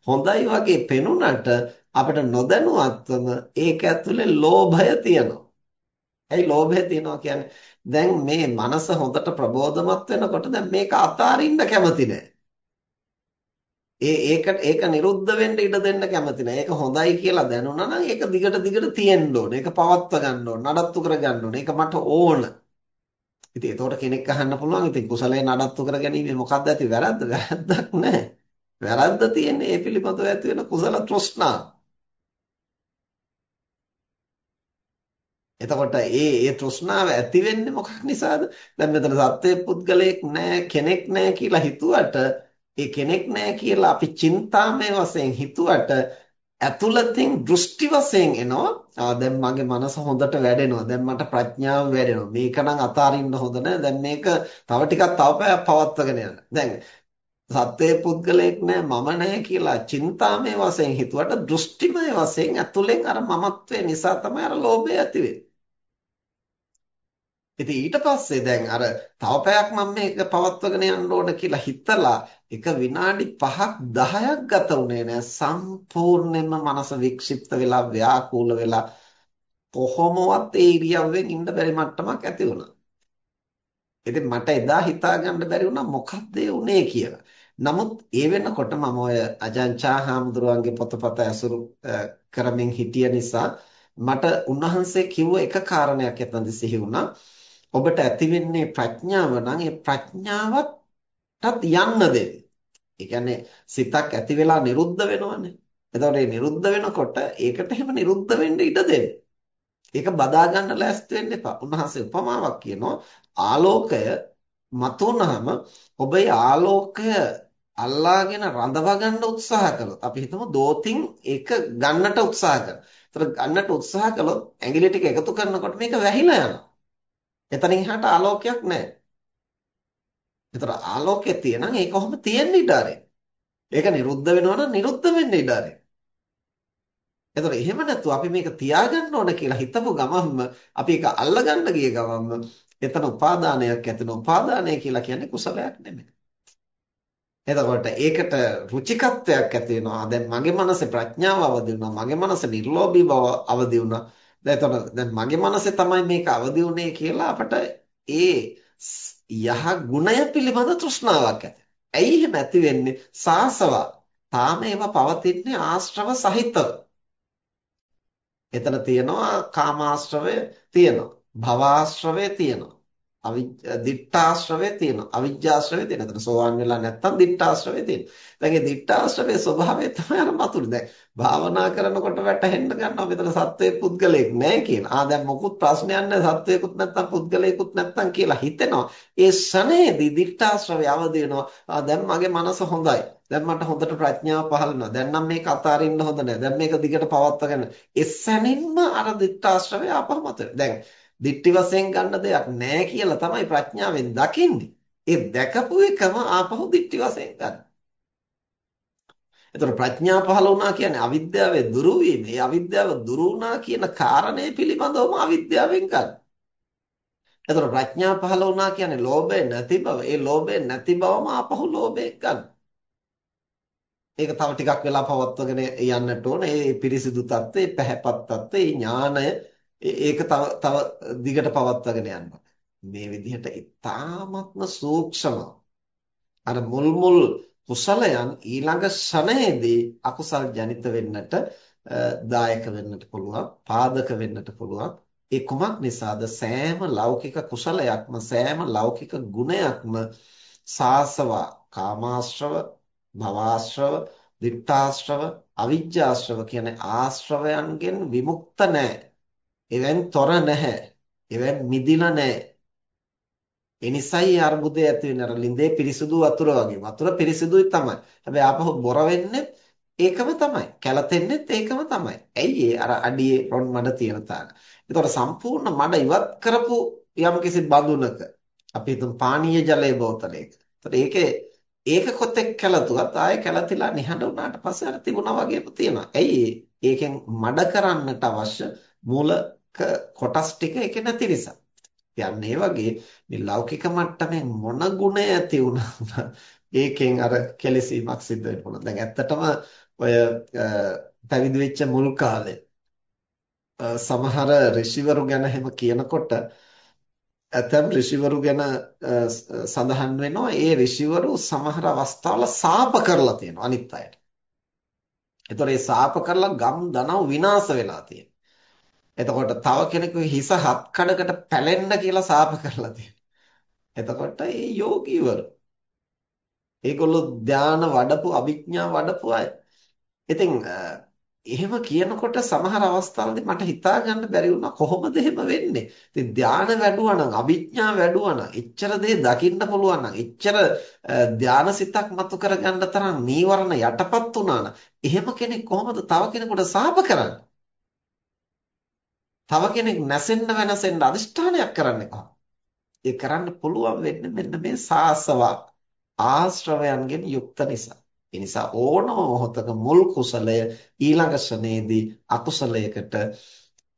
හොඳයි වගේ පෙනුනට අපිට නොදැනුවත්වම ඒක ඇතුලේ ලෝභය තියෙනවා. ඇයි ලෝභය තියෙනවා කියන්නේ? දැන් මේ මනස හොඳට ප්‍රබෝධමත් වෙනකොට දැන් මේක අතාරින්න කැමති නෑ. ඒ ඒක ඒක නිරුද්ධ වෙන්න ඉඩ දෙන්න කැමති නෑ. ඒක හොඳයි කියලා දැනුණා නම් ඒක දිගට දිගට තියෙන්න ඕන. ඒක පවත්වා ගන්න ඕන. නඩත්තු කර ගන්න ඕන. ඒක මට ඕන. ඉතින් ඒතකොට කෙනෙක් අහන්න පුළුවන් ඉතින් කුසලයේ නඩත්තු කර ගැනීම මොකක්ද ඇති වැරද්ද? වැරද්දක් නෑ. වැරද්ද තියෙන්නේ ඒ පිළිබඳව ඇති වෙන කුසල තෘෂ්ණාව. එතකොට ඒ ඒ තෘෂ්ණාව ඇති වෙන්නේ මොකක් නිසාද? දැන් මෙතන සත්වයේ පුද්ගලයෙක් නැහැ කෙනෙක් නැහැ කියලා හිතුවට ඒ කෙනෙක් නැහැ කියලා අපි චින්තාමය වශයෙන් හිතුවට ඇතුළතින් දෘෂ්ටි වශයෙන් එනවා. ආ දැන් මගේ මනස හොඳට වැඩෙනවා. දැන් මට ප්‍රඥාව වැඩෙනවා. මේක නම් අතාරින්න හොඳ නැහැ දැන් මේක තව ටිකක් තව පවත්වාගෙන යන්න. දැන් සත්වයේ පුද්ගලයෙක් නෑ මම නෑ කියලා චින්තාමය වශයෙන් හිතුවට දෘෂ්ටිමය වශයෙන් ඇතුලෙන් අර මමත්වයේ නිසා තමයි අර ලෝභය ඇති වෙන්නේ. ඉතින් ඊට පස්සේ දැන් අර තව පැයක් මම මේක පවත්වගෙන යන්න ඕන කියලා හිතලා එක විනාඩි 5ක් 10ක් ගත වුණේ නෑ සම්පූර්ණයෙන්ම මනස වික්ෂිප්ත වෙලා ව්‍යාකූල වෙලා කොහොමවත් ඒ ඉරියව්වෙන් ඉන්න බැරි මට්ටමක් ඇති වුණා. ඉතින් මට එදා හිතා ගන්න බැරි වුණා මොකක්ද ඒ උනේ කියලා. නමුත් ඒ වෙනකොට මම ඔය අජන්චා හාමුදුරුවන්ගේ පොතපත ඇසුරු කරමින් හිටිය නිසා මට උන්වහන්සේ කිව්ව එක කාරණයක් එතනදි සිහි වුණා. ඔබට ඇති වෙන්නේ ප්‍රඥාව නම් ඒ ප්‍රඥාවටත් යන්න දෙන්න. ඒ කියන්නේ සිතක් ඇති වෙලා නිරුද්ධ වෙනවනේ. එතකොට මේ නිරුද්ධ වෙනකොට ඒකට එහෙම නිරුද්ධ වෙන්න ඉඩ දෙන්න. ඒක බදා ගන්න ලෑස්ති වෙන්න එපා. උන්වහන්සේ උපමාවක් කියනවා ආලෝකය මතුනහම ඔබ ඒ ආලෝකය අල්ලාගෙන රඳවා ගන්න උත්සාහ කළොත් අපි හිතමු දෝතින් ඒක ගන්නට උත්සාහ කරනවා. ඒතර ගන්නට උත්සාහ කළොත් ඇඟිලි ටික එකතු කරනකොට මේක වැහිලා යනවා. එතනින් එහාට ආලෝකයක් නැහැ. ඒතර ආලෝකය තියෙනම් ඒක කොහොම තියෙන්න ඉඩ ඒක නිරුද්ධ වෙනවා නම් නිරුද්ධ වෙන්න ඉඩ එතකොට එහෙම නැතුව අපි මේක තියාගන්න ඕන කියලා හිතපු ගමන්ම අපි ඒක අල්ලගන්න ගිය ගමන්ම එතන උපාදානයක් ඇතිවෙන උපාදානය කියලා කියන්නේ කුසලයක් නෙමෙයි. එතකොට ඒකට රුචිකත්වයක් ඇති වෙනවා. දැන් මගේ මනසේ ප්‍රඥාව අවදි වුණා. මගේ මනසේ නිර්ලෝභී බව අවදි වුණා. දැන් එතකොට දැන් මගේ මනසේ තමයි මේක අවදි වුණේ කියලා අපට ඒ යහ ගුණය පිළිබඳ තෘෂ්ණාවක් ඇති. ඇයි එහෙම ඇති වෙන්නේ? සාසවා. තාම ඒවා පවතින්නේ ආශ්‍රව සහිතව. එතන තියෙනවා කාමාශ්‍රවය තියෙනවා. භවආශ්‍රවය තියෙනවා. දිට්ඨාශ්‍රවය තියෙනවා. අවිජ්ජාශ්‍රවය තියෙනවා. එතන සෝවාන් වෙලා නැත්තම් දිට්ඨාශ්‍රවය තියෙනවා. දැන් මේ දිට්ඨාශ්‍රවයේ ස්වභාවය තමයි අර මතුනේ. දැන් භාවනා කරනකොට වැටහෙන්න ගන්නවා මෙතන සත්වයේ පුද්ගලයෙක් නැහැ කියන. ආ දැන් මොකුත් ප්‍රශ්නයක් නැහැ සත්වයකුත් නැත්තම් පුද්ගලයෙකුත් නැත්තම් කියලා හිතෙනවා. ඒ ශනේදී දිට්ඨාශ්‍රවය අවදි වෙනවා. ආ දැන් මගේ මනස හොඳයි. දැන් මට හොඳට ප්‍රඥාව පහළ වෙනවා. දැන් නම් මේක අතාරින්න හොඳ නැහැ. දැන් මේක දිගට පවත්වාගෙන. ඒ සැනින්ම අර දිට්ඨාශ්‍රවය ආපහු මතුවේ. දැන් දික්ටි වශයෙන් ගන්න දෙයක් නැහැ කියලා තමයි ප්‍රඥාවෙන් දකින්නේ. ඒ දැකපු එකම ආපහු දික්ටි වශයෙන් ගන්න. එතකොට ප්‍රඥා පහළ වුණා කියන්නේ අවිද්‍යාවේ දුරු වීම. ඒ අවිද්‍යාව දුරු වුණා කියන කාරණය පිළිබඳවම අවිද්‍යාවෙන් ගන්න. එතකොට ප්‍රඥා පහළ වුණා කියන්නේ ලෝභය නැති බව. ඒ ලෝභය නැති බවම ආපහු ලෝභයෙන් ගන්න. ඒක තව ටිකක් වෙලා පවත්වගෙන යන්නට ඕන. ඒ පිරිසිදු తත්වේ, පැහැපත් తත්වේ, ඥානය ඒක තව තව දිගට පවත්වාගෙන යන්න. මේ විදිහට ඉතාමත්ම සූක්ෂම. අර මුල් මුල් කුසලයන් ඊළඟ ශනේදී අකුසල් ජනිත වෙන්නට දායක වෙන්නට පුළුවන් පාදක වෙන්නට පුළුවන්. ඒ කුමක් නිසාද? සෑම ලෞකික කුසලයක්ම සෑම ලෞකික ගුණයක්ම සාසවා කාමාශ්‍රව භවආශ්‍රව දිත්තාශ්‍රව අවිජ්ජාශ්‍රව කියන ආශ්‍රවයන්ගෙන් විමුක්ත නැහැ. එවෙන් තොර නැහැ. එවෙන් මිදිලා නැහැ. ඒ නිසයි අර්බුදය ඇති වෙන්නේ අර ලිඳේ පිරිසුදු වතුර වගේ. වතුර පිරිසුදුයි තමයි. හැබැයි ආපහු බොර වෙන්නේ ඒකම තමයි. කැළතෙන්නෙත් ඒකම තමයි. ඇයි අර අඩියේ රොන් මඩ තියෙන තාක්. ඒතකොට සම්පූර්ණ මඩ ඉවත් කරපු යම්කිසි බඳුනක අපි හිතමු පානීය ජලයේ බෝතලයක. ඒතකොට ඒකේ ඒක කොතෙක් කැළතුවත් ආයේ කැළතිලා නිහඬ වුණාට පස්සේ අර තිබුණා වගේම තියෙනවා. ඇයි ඒකෙන් මඩ කරන්නට අවශ්‍ය මූලික කොටස් ටික ඒකේ නැති නිසා. කියන්නේ ඒ වගේ මේ ලෞකික මට්ටමේ මොන ගුණය ඇති වුණා (laughs) ඒකෙන් අර කෙලෙසීමක් සිද්ධ වෙන්න පුළුවන්. දැන් ඇත්තටම ඔය පැවිදි වෙච්ච මුල් කාලේ සමහර ඍෂිවරු ගැන හැම කියනකොට ඇතම් ඍෂිවරු ගැන සඳහන් වෙනවා ඒ ඍෂිවරු සමහර අවස්ථාවල සාප කරලා තියෙනවා අනිත් අයට. ඒතකොට ඒ සාප කරලා ගම් දනව් විනාශ වෙලා තියෙනවා. එතකොට තව කෙනෙකුගේ හිස හත් කඩකට පැලෙන්න කියලා සාප කරලා තියෙනවා. එතකොට මේ යෝගීවරු ඒගොල්ලෝ ධාන වඩපු අභිඥා වඩපු අය. ඉතින් එහෙම කියනකොට සමහර අවස්ථාවලදී මට හිතා ගන්න බැරි වුණා කොහොමද එහෙම වෙන්නේ? ඉතින් ධාන වැඩුවා නම් අභිඥා වැඩුවා නම් එච්චර දේ දකින්න පුළුවන් නම් එච්චර ධානසිතක් මතු කරගන්න තරම් නීවරණ යටපත් වුණා නම් එහෙම කෙනෙක් කොහොමද තව කෙනෙකුට සාප කරන්නේ? තව කෙනෙක් නැසෙන්න වෙනසෙන්න අදිෂ්ඨානයක් කරන්නේ කොහොමද? ඒ කරන්න පුළුවන් වෙන්නේ මෙන්න මේ සාසවා ආශ්‍රවයන්ගෙන් යුක්ත නිසා. ඒ නිසා ඕනම මොහොතක මුල් කුසලය ඊළඟ ශ්‍රණේදී අකුසලයකට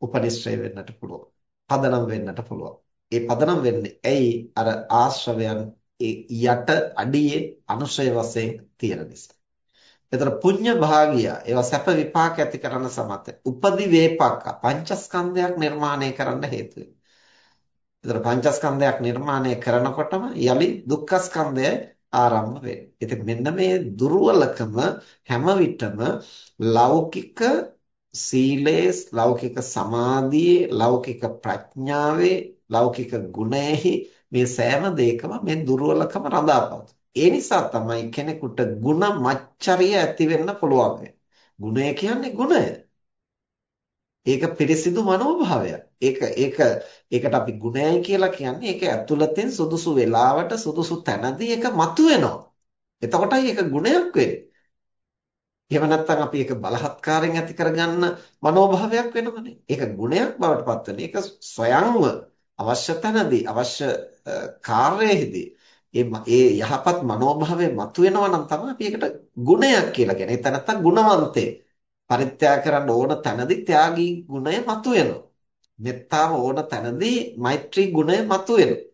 උපනිශ්‍රේ වෙන්නට පුළුවන්. පදනම් වෙන්නට පුළුවන්. ඒ පදනම් වෙන්නේ ඇයි අර ආශ්‍රවයන් යට අඩියේ අනුශය වශයෙන් තියෙන නිසා. එතන පුඤ්ඤ භාගිය ඒවා සැප විපාක ඇති කරන සමත. උපදි වේපක්ක පංචස්කන්ධයක් නිර්මාණය කරන්න හේතු වෙනවා. එතන පංචස්කන්ධයක් නිර්මාණය කරනකොටම යලි දුක්ඛස්කන්ධය ආරම්භ වෙනවා. ඉතින් මෙන්න මේ දුර්වලකම හැම විටම ලෞකික සීලයේ ලෞකික සමාධියේ ලෞකික ප්‍රඥාවේ ලෞකික ගුණයෙහි මේ සෑම දෙයකම මේ දුර්වලකම රඳාපවතී. ඒ නිසා තමයි කෙනෙකුට ಗುಣ මච්චරිය ඇති වෙන්න පුළුවන්. ගුණය කියන්නේ ගුණය. ඒක පිරිසිදු මනෝභාවයක්. ඒක ඒක ඒකට අපි ගුණයයි කියලා කියන්නේ ඒක ඇතුළතෙන් සුදුසු වෙලාවට සුදුසු තැනදී ඒක මතුවෙනවා. එතකොටයි ඒක ගුණයක් වෙන්නේ. එහෙම නැත්නම් අපි ඒක බලහත්කාරයෙන් ඇති කරගන්න මනෝභාවයක් වෙනවනේ. ඒක ගුණයක් බවට පත් වෙන. ඒක ස්වයංව අවශ්‍ය තැනදී අවශ්‍ය කාර්යයේදී ඒ ඒ යහපත් මනෝභාවය මතුවෙනවා නම් තමයි අපි ඒකට ගුණයක් කියලා කියන්නේ. ඒ නැත්නම් ගුණවන්තේ. පරිත්‍යාග කරන්න ඕන තැනදී ත්‍යාගී ගුණය මතුවෙනවා. මෙත්තාව ඕන තැනදී මෛත්‍රී ගුණය මතුවෙනවා.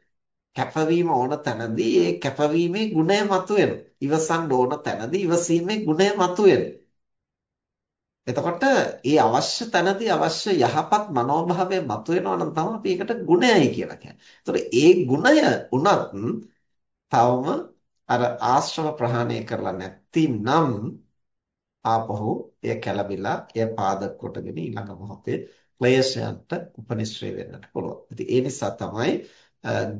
කැපවීම ඕන තැනදී ඒ කැපවීමේ ගුණය මතුවෙනවා. ඉවසන්න ඕන තැනදී ඉවසීමේ ගුණය මතුවෙනවා. එතකොට ඒ අවශ්‍ය තැනදී අවශ්‍ය යහපත් මනෝභාවය මතුවෙනවා නම් තමයි අපි ඒකට ගුණයයි කියලා කියන්නේ. ඒතකොට ඒ ගුණය උනත් තවම අර ආශ්‍රව ප්‍රහාණය කරලා නැතිනම් ආපහු එය කැළඹිලා එය පාදක කොටගෙන ඊළඟ මොහොතේ ක්ලේශයන්ට උපනිශ්‍රේ වෙන්නට පුළුවන්. ඉතින් ඒ නිසා තමයි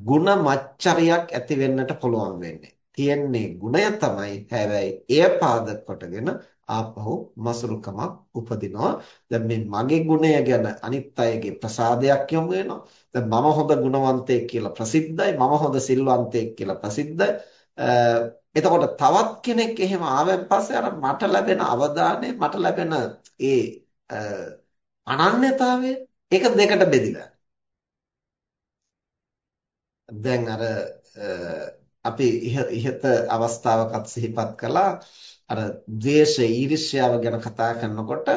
ಗುಣ මච්චරියක් ඇති වෙන්නට පුළුවන් වෙන්නේ. තියෙන්නේ ගුණය තමයි හැබැයි එය පාදක කොටගෙන ආපහු මසුරුකමක් උපදිනවා. දැන් මේ මගේ ගුණය ගැන අනිත් අයගේ ප්‍රසාදයක් යොමු වෙනවා. දැන් මම හොඳ ගුණවන්තයෙක් කියලා ප්‍රසිද්ධයි. මම හොඳ සිල්වන්තයෙක් කියලා ප්‍රසිද්ධයි. එතකොට තවත් කෙනෙක් එහෙම ආවෙන් පස්සේ අර මට ලැබෙන අවධානය මට ලැබෙන ඒ අනන්‍යතාවය ඒක දෙකට බෙදිලා. දැන් අර අපි ඉහත අවස්ථාවකත් සිහිපත් කළා. අර ද්වේෂ ඊර්ෂ්‍යාව ගැන කතා කරනකොට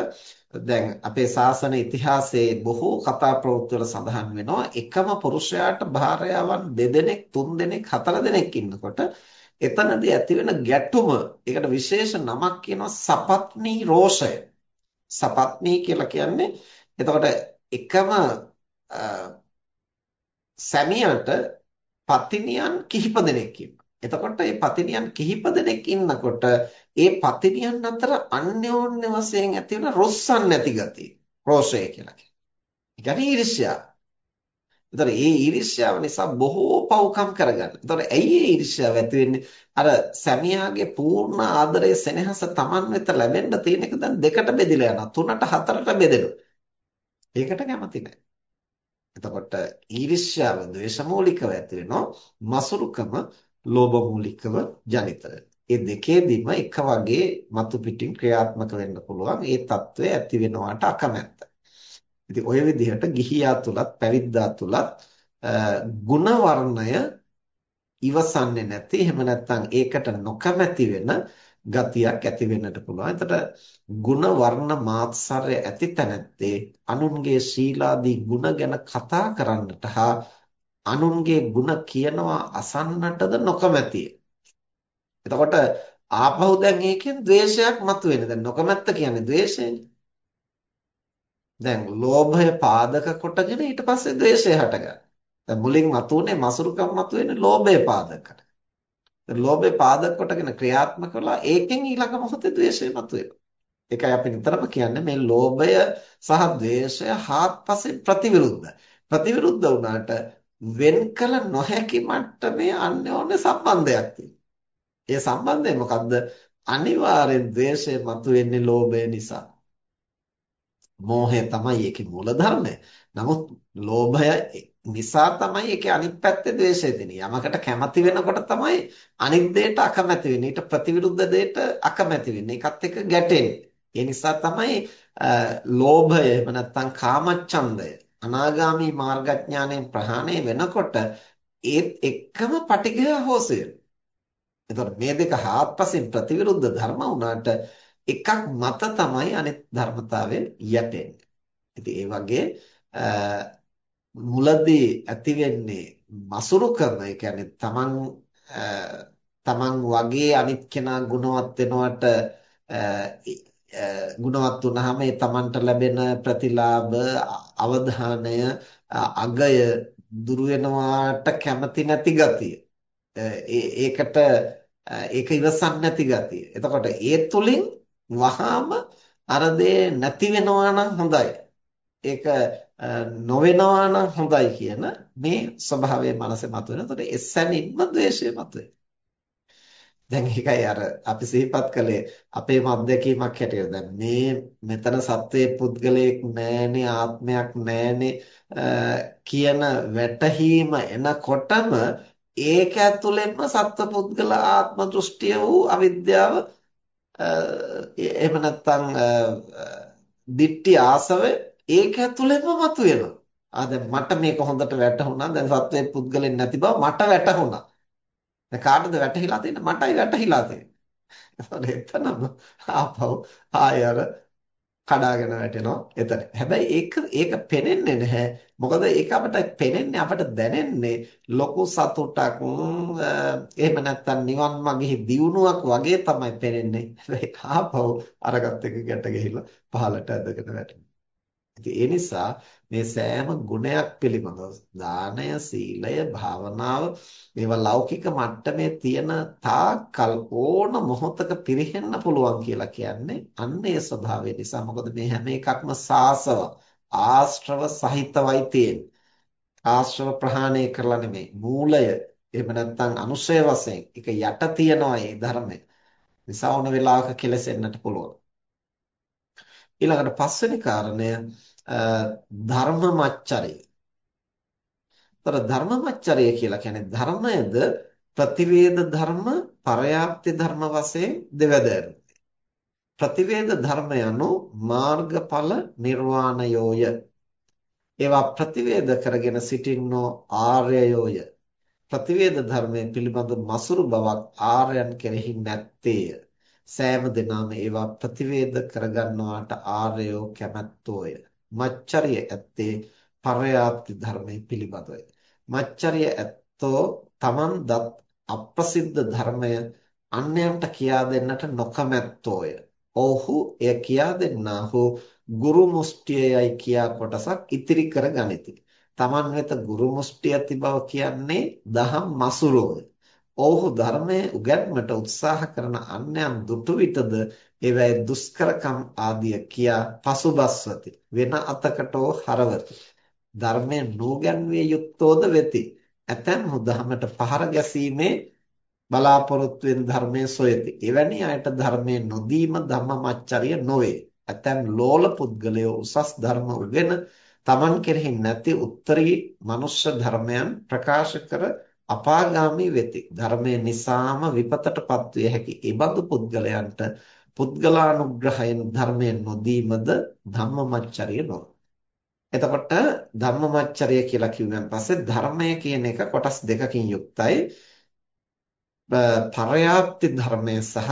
දැන් අපේ ශාසන ඉතිහාසයේ බොහෝ කතා ප්‍රවෘත්ති වල සඳහන් වෙනවා. එකම පුරුෂයාට භාර්යාවන් දෙදෙනෙක් තුන්දෙනෙක් හතර දෙනෙක් ඉන්නකොට එතනදී ඇති වෙන ගැටුම ඒකට විශේෂ නමක් කියනවා සපත්නී රෝෂය. සපත්නී කියලා කියන්නේ එතකොට එකම සැමියාට පතිනියන් කිහිප දෙනෙක් එතකොට මේ පතිනියන් කිහිප දෙනෙක් ඉන්නකොට ඒ පතිනියන් අතර අන්‍යෝන්‍ය වශයෙන් ඇති වෙන රොස්සන් නැති ගතිය රෝෂය කියලා කියනවා. ඒ කියන්නේ ඊර්ෂ්‍යාව. එතකොට මේ ඊර්ෂ්‍යාව නිසා බොහෝ පව්කම් කරගන්න. එතකොට ඇයි මේ ඊර්ෂ්‍යාව ඇති වෙන්නේ? අර සැමියාගේ පූර්ණ ආදරය සෙනෙහස Taman වෙත ලැබෙන්න තියෙන එක දැන් දෙකට බෙදිලා යනවා. තුනට හතරට බෙදෙනවා. ඒකට කැමති නැහැ. එතකොට ඊර්ෂ්‍යාව ද්වේෂමූලිකව ඇති වෙනවා මසුරුකම ලෝභමූලිකව ජනිත ඒ දෙකේදීම එක වගේ මතු පිටින් ක්‍රියාත්මක වෙන්න පුළුවන් ඒ తත්වය ඇති වෙනවට අකමැත්ත. ඉතින් ওই විදිහට ගිහියා තුලත් පැවිද්දා තුලත් ගුණ වර්ණය ඉවසන්නේ නැති එහෙම නැත්නම් ඒකට නොකමැති වෙන ගතියක් ඇති වෙන්නට පුළුවන්. එතකොට ಗುಣ වර්ණ මාත්සර්ය ඇති තැනැත්තේ අනුන්ගේ ශීලාදී ගුණ ගැන කතා කරන්නට හා අනුන්ගේ ගුණ කියනවා අසන්නටද නොකමැතියි. එතකොට ආපහු දැන් ඒකෙන් ද්වේෂයක් මතුවෙන්නේ. දැන් නොකමැත්ත කියන්නේ ද්වේෂයනේ. දැන් ලෝභය පාදක කොටගෙන ඊට පස්සේ ද්වේෂය හටගන්නවා. දැන් මුලින් මතුවනේ මසුරුකම් මතුවෙන්නේ ලෝභය පාදක ලෝභය පාදක කොටගෙන ක්‍රියාත්මක කළා ඒකෙන් ඊළඟ මොහොතේ ද්වේෂය මතුවෙනවා. ඒකයි අපි නිතරම කියන්නේ මේ ලෝභය සහ ද්වේෂය හාත්පසින් ප්‍රතිවිරුද්ධ. ප්‍රතිවිරුද්ධ වුණාට වෙන් කළ නොහැකි මට්ටමේ අන්‍යෝන්‍ය සම්බන්ධයක් තියෙනවා. ඒ සම්බන්ධය මොකද්ද? අනිවාර්යෙන් ද්වේෂය මතුවෙන්නේ ලෝභය නිසා. මෝහය තමයි ඒකේ මූල ධර්මය. නමුත් ලෝභය නිසා තමයි ඒකේ අනිත් පැත්තේ ද්වේෂය දෙන්නේ. යමකට කැමති වෙනකොට තමයි අනිත් දෙයට අකමැති වෙන්නේ. ඊට ප්‍රතිවිරුද්ධ දෙයට අකමැති වෙන්නේ. ඒකත් එක්ක ගැටෙන්නේ. ඒ නිසා තමයි ලෝභය එහෙම නැත්නම් කාමච්ඡන්දය අනාගාමී මාර්ගඥාණයෙන් ප්‍රහාණය වෙනකොට ඒත් එක්කම පටිඝය හොසය එතකොට මේ දෙක හාත්පසින් ප්‍රතිවිරුද්ධ ධර්ම වුණාට එකක් මත තමයි අනිත් ධර්මතාවය යැපෙන්නේ. ඉතින් ඒ වගේ මුලදී ඇති වෙන්නේ මසුරුකම. ඒ කියන්නේ තමන් තමන් වගේ අනිත් කෙනා ගුණවත් වෙනවට ගුණවත් වුණාම ඒ තමන්ට ලැබෙන ප්‍රතිලාභ අවධානය අගය දුරු වෙනවාට කැමති නැති ගතිය. ඒකට ඒක ඉවසන්නේ නැති ගතිය. එතකොට ඒ තුලින් වහාම අර දේ නැති වෙනවා නම් හොඳයි. ඒක නොවෙනවා නම් හොඳයි කියන මේ ස්වභාවය මනසේ මතුවෙන. එතකොට එසැනින්ම ද්වේෂය මතුවේ. දැන් ඒකයි අර අපි සිහිපත් කළේ අපේ අත්දැකීමක් හැටියට දැන් මේ මෙතන සත්වයේ පුද්ගලයෙක් නැහැනේ ආත්මයක් නැහැනේ කියන වැටහීම එනකොටම ඒක ඇතුළෙන්ම සත්ව පුද්ගල ආත්ම දෘෂ්ටිය වූ අවිද්‍යාව එහෙම නැත්නම් දිට්ඨි ආසව ඒක ඇතුළෙන්ම මතුවෙනවා. ආ දැන් මට මේක හොඳට වැටහුණා. දැන් සත්වයේ පුද්ගලෙන් නැති බව මට වැටහුණා. දැන් කාටද වැටහිලා තියෙන්නේ? මටයි වැටහිලා තියෙන්නේ. ඒතකොට එතනම ආපහු ආය අර කඩාගෙන වැටෙනවා එතන. හැබැයි ඒක ඒක පේන්නේ නැහැ. මොකද ඒක අපිට පේන්නේ අපිට දැනෙන්නේ ලොකු සතුටක් එහෙම නැත්නම් නිවන් මාගේ දියුණුවක් වගේ තමයි පේන්නේ. හැබැයි ආපහු අරකට එක ගැට ගිහිල්ලා පහලට ඇදගෙන වැටෙනවා. ඉතින් ඒ නිසා මේ සෑම ගුණයක් පිළිබඳව දානය, සීලය, භාවනාව මේවා ලෞකික මට්ටමේ තියෙන තාකල් ඕන මොහොතක පිරෙහෙන්න පුළුවන් කියලා කියන්නේ අන්න ඒ ස්වභාවය නිසා. මොකද මේ හැම එකක්ම සාසව ආශ්‍රව සහිතවයි තියෙන්නේ. ආශ්‍රව ප්‍රහාණය කරලා නෙමෙයි. මූලය එහෙම නැත්නම් අනුශය වශයෙන් ඒක යට තියනවා ඒ ධර්මය. නිසා ඕන වෙලාවක කෙලසෙන්නට පුළුවන්. ඊළඟට පස්වෙනි කාරණය ධර්මමච්චරය. ତර ධර්මමච්චරය කියලා කියන්නේ ධර්මයේද ප්‍රතිවේද ධර්ම, පරයාප්ති ධර්ම වශයෙන් දෙවැදෑරුම්. ප්‍රතිවේද ධර්ම යනු මාර්ගඵල නිර්වාණයෝය. ඒවා ප්‍රතිවේද කරගෙන සිටින්නෝ ආර්යයෝය. ප්‍රතිවේද ධර්මයේ පිළිබඳ මසුරු බවක් ආර්යයන් කෙරෙහි නැත්තේය. සෑම දිනම ඒවා ප්‍රතිවේද කරගන්නවාට ආර්යෝ කැමැත්තෝය. මච්චරිය ඇත්තේ පරයාප්ති ධර්මයේ පිළිබඳවයි. මච්චරිය ඇත්තෝ තමන් දත් අප්‍රසිද්ධ ධර්මය අන්‍යයන්ට කියා දෙන්නට නොකමැත්තෝය. ඔහු එය කියා දෙන්නාහු ගුරු මුස්ටියයි කියා කොටසක් ඉතිරි කර ගනිති. තමන් වෙත ගුරු මුස්ටිය ඇති බව කියන්නේ දහම් මසුරුවය. ඔව්හු ධර්මයේ උගන්වන්නට උත්සාහ කරන අන්‍යයන් දුටු විටද ඒවැයි දුෂ්කරකම් ආදිය කියා පසුබස්වති. වෙන අතකටෝ හරවති. ධර්මයේ නූගන්විය යුක්තෝද වෙති. ඇතැම්හු ධර්මයට පහර ගැසීමේ බලාපොරොත්තුෙන් ධර්මයේ සොයති. එවැනි අයට ධර්මයේ නොදීම ධම්මමච්චරිය නොවේ. ඇතැම් ලෝල පුද්ගලයෝ උසස් ධර්ම උගෙන තමන් කෙරෙහි නැති උත්තරී මනුෂ්‍ය ධර්මයන් ප්‍රකාශ කර අපාගාමී වෙති. ධර්මය නිසාම විපතටපත් විය හැකි ඒබඳු පුද්ගලයන්ට පුද්ගලානුග්‍රහයෙන් ධර්මය නොදීමද ධම්මමච්චරිය නොව. එතකොට ධම්මමච්චරිය කියලා කිව්වන් පස්සේ ධර්මය කියන එක කොටස් දෙකකින් යුක්තයි. පරයාප්ති ධර්මය සහ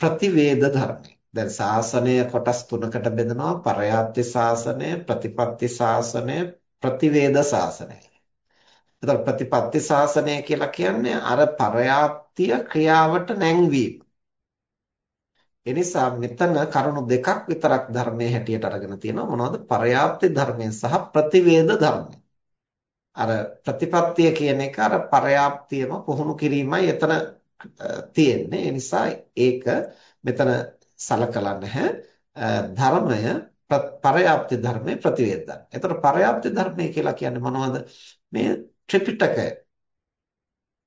ප්‍රතිවේද ධර්මය. දැන් ශාසනය කොටස් තුනකට බෙදනවා පරයාප්ති ශාසනය, ප්‍රතිපත්ති ශාසනය, ප්‍රතිවේද ශාසනය. එතකොට ප්‍රතිපත්ති ශාසනය කියලා කියන්නේ අර පරයාප්තිය ක්‍රියාවට නැංවීම. එනිසා මෙතන කරුණු දෙකක් විතරක් ධර්මයේ හැටියට අරගෙන තියෙනවා මොනවද? පරයාප්ති ධර්මය සහ ප්‍රතිවේද ධර්මය. අර ප්‍රතිපත්තිය කියන එක අර පරයාප්තියම පුහුණු කිරීමයි එතන තියෙන්නේ. ඒ නිසා ඒක මෙතන සලකලා නැහැ. ධර්මය පරයාප්ති ධර්මයේ ප්‍රතිවේද ධර්ම. එතකොට පරයාප්ති ධර්මය කියලා කියන්නේ මොනවද? මේ ත්‍රිපිටකය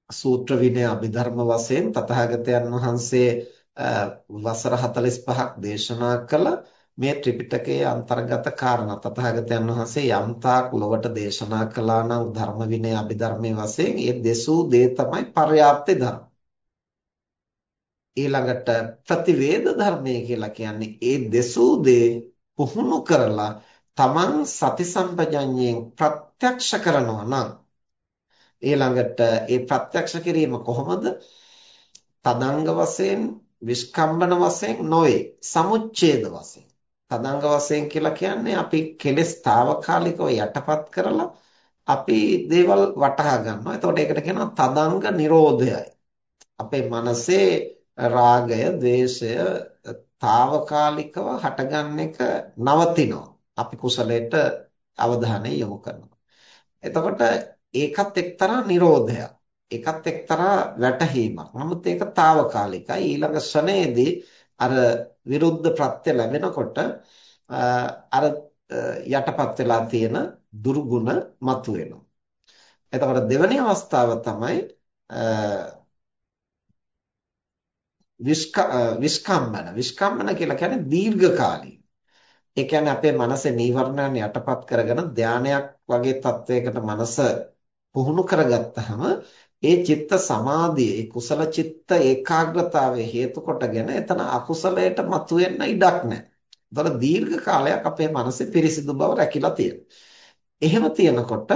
සූත්‍ර විනය අභිධර්ම වශයෙන් තථාගතයන් වහන්සේ වසර 45ක් දේශනා කළ මේ ත්‍රිපිටකයේ අන්තර්ගත කාරණා තථාගතයන් වහන්සේ යම්තාක් ලොවට දේශනා කළා නම් ධර්ම විනය අභිධර්මයේ වශයෙන් ඒ දෙසූ දේ තමයි පර්යාප්ති ධර්ම. ඊළඟට ප්‍රතිවේද ධර්මය කියලා කියන්නේ ඒ දෙසූ දේ පුහුණු කරලා තමන් සති සම්පජඤ්ඤයෙන් ප්‍රත්‍යක්ෂ කරනවා නම් ඊළඟට ඒ ප්‍රත්‍යක්ෂ කිරීම කොහොමද? තදංග වශයෙන්, විස්කම්බන වශයෙන් නොවේ, සමුච්ඡේද වශයෙන්. තදංග වශයෙන් කියලා කියන්නේ අපි කෙලස් తాවකාලිකව යටපත් කරලා අපි දේවල් වටහා ගන්නවා. එතකොට ඒකට කියනවා තදංග නිරෝධයයි. අපේ මනසේ රාගය, ద్వේෂය తాවකාලිකව හටගන්න එක නවතිනවා. අපි කුසලයට අවධානය යොමු කරනවා. එතකොට ඒකත් එක්තරා නිරෝධයක්. ඒකත් එක්තරා වැටහීමක්. නමුත් ඒක తాවකාලිකයි. ඊළඟ ශ්‍රණයේදී අර විරුද්ධ ප්‍රත්‍ය ලැබෙනකොට අර යටපත් වෙලා තියෙන දුර්ගුණ මතුවෙනවා. එතකොට දෙවැනි අවස්ථාව තමයි විස්කම්මන විස්කම්මන කියලා කියන්නේ දීර්ඝකාලීන. ඒ කියන්නේ අපේ මනසේ නීවරණයන් යටපත් කරගෙන ධානයක් වගේ තත්වයකට මනස පුහුණු කරගත්තාම ඒ චිත්ත සමාධිය, ඒ කුසල චිත්ත ඒකාග්‍රතාවයේ හේතු කොටගෙන එතන අකුසලයට මතුවෙන්න ඉඩක් නැහැ. ඒතර දීර්ඝ කාලයක් අපේ මනසේ පිරිසිදු බව රැකිලා තියෙනවා. එහෙම තියෙනකොට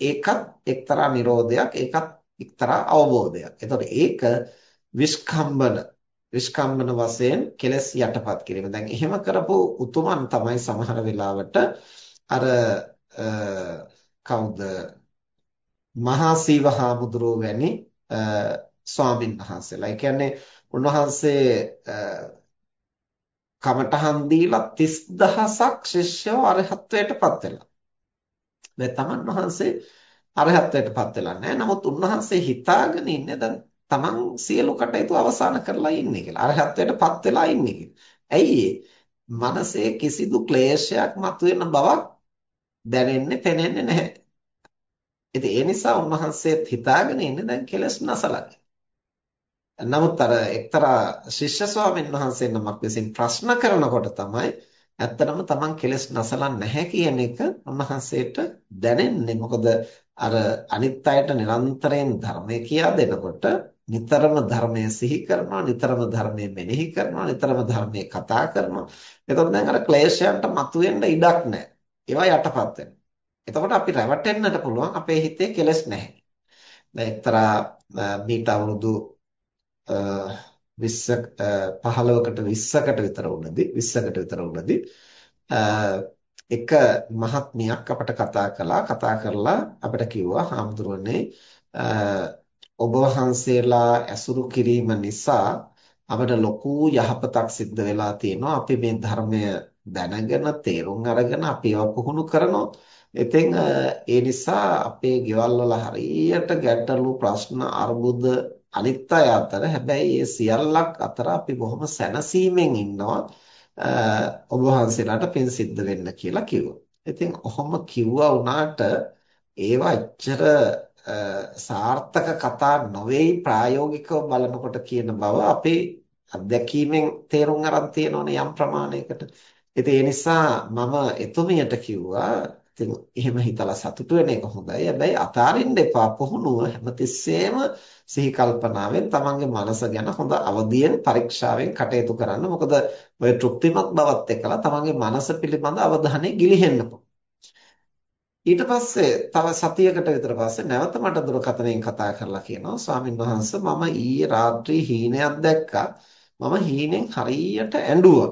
ඒකත් එක්තරා නිරෝධයක්, ඒකත් එක්තරා අවබෝධයක්. ඒතර ඒක විස්කම්බන විස්කම්බන වශයෙන් කෙලස් යටපත් කිරීම. දැන් එහෙම කරපු උතුමන් තමයි සමහර වෙලාවට අර කවුද මහා සීවහාමුදුරුව වැනි ස්වාමින් වහන්සේලා. ඒ කියන්නේ උන්වහන්සේ කමඨහන් දීලා 30000ක් ශිෂ්‍යව අරහත්ත්වයටපත් වෙලා. මේ තමන් වහන්සේ අරහත්ත්වයටපත් වෙලා නැහැ. නමුත් උන්වහන්සේ හිතාගෙන ඉන්නේ දැන් තමන් සියලු කටයුතු අවසන් කරලා ඉන්නේ කියලා. අරහත්ත්වයටපත් වෙලා ඉන්නේ කියලා. ඇයි මනසේ කිසිදු ක්ලේශයක් මතුවෙන බවක් දැනෙන්නේ, පෙනෙන්නේ නැහැ. ඉතින් ඒ නිසා උන්වහන්සේත් හිතාගෙන ඉන්නේ දැන් කෙලස් නැසලයි. නමුත් අර එක්තරා ශිෂ්‍ය ස්වාමීන් වහන්සේ නමක් විසින් ප්‍රශ්න කරනකොට තමයි ඇත්තටම Taman කෙලස් නැසලන් නැහැ කියන එක උන්වහන්සේට දැනෙන්නේ. මොකද අර අනිත් අයට නිරන්තරයෙන් ධර්මය කියා දෙනකොට නිතරම ධර්මය සිහි කරනවා, නිතරම ධර්මය මෙනෙහි කරනවා, නිතරම ධර්මය කතා කරනවා. එතකොට දැන් අර ක්ලේශයන්ට මතුවෙන්න ඉඩක් නැහැ. ඒවා යටපත් වෙනවා. එතකොට අපි රැවටෙන්නට පුළුවන් අපේ හිතේ කෙලස් නැහැ. දැන් එක්තරා මීට අවුරුදු 20 15කට 20කට විතර උනදී 20කට විතර උනදී එක මහත්මියක් අපට කතා කළා. කතා කරලා අපිට කිව්වා හාමුදුරනේ ඔබ වහන්සේලා ඇසුරු කිරීම නිසා අපිට ලොකු යහපතක් සිද්ධ වෙලා තියෙනවා. අපි මේ ධර්මය දැනගෙන තේරුම් අරගෙන අපි ඒවා පුහුණු කරනවා. ඉතින් ඒ නිසා අපේ ගෙවල් වල හරියට ගැටලු ප්‍රශ්න අර්බුද අනිත් අය අතර හැබැයි ඒ සියල්ලක් අතර අපි බොහොම සැනසීමෙන් ඉන්නවා ඔබ වහන්සේලාට පින් සිද්ධ වෙන්න කියලා කිව්වා. ඉතින් ඔහොම කිව්වා වුණාට ඒවා එච්චර සාර්ථක කතා නොවේයි ප්‍රායෝගිකව බලනකොට කියන බව අපේ අත්දැකීමෙන් තේරුම් අරන් තියෙනවනේ යම් ප්‍රමාණයකට. ඉතින් ඒ නිසා මම එතුමියට කිව්වා ඉතින් එහෙම හිතලා සතුටු වෙන එක හොඳයි. හැබැයි අතාරින්න එපා පුහුණුව හැමතිස්සෙම සිහි කල්පනාවෙන් තමන්ගේ මනස ගැන හොඳ අවදියෙන් පරීක්ෂාවෙන් කටයුතු කරන්න. මොකද ඔය තෘප්තිමත් බවත් එක්කලා තමන්ගේ මනස පිළිබඳ අවධානය ගිලිහෙන්න ඊට පස්සේ තව සතියකට විතර පස්සේ නැවත මට දුරකථනයෙන් කතා කරලා කියනවා ස්වාමින් වහන්සේ මම ඊයේ රාත්‍රී හීනයක් දැක්කා. මම හීනෙන් හරියට ඇඬුවා.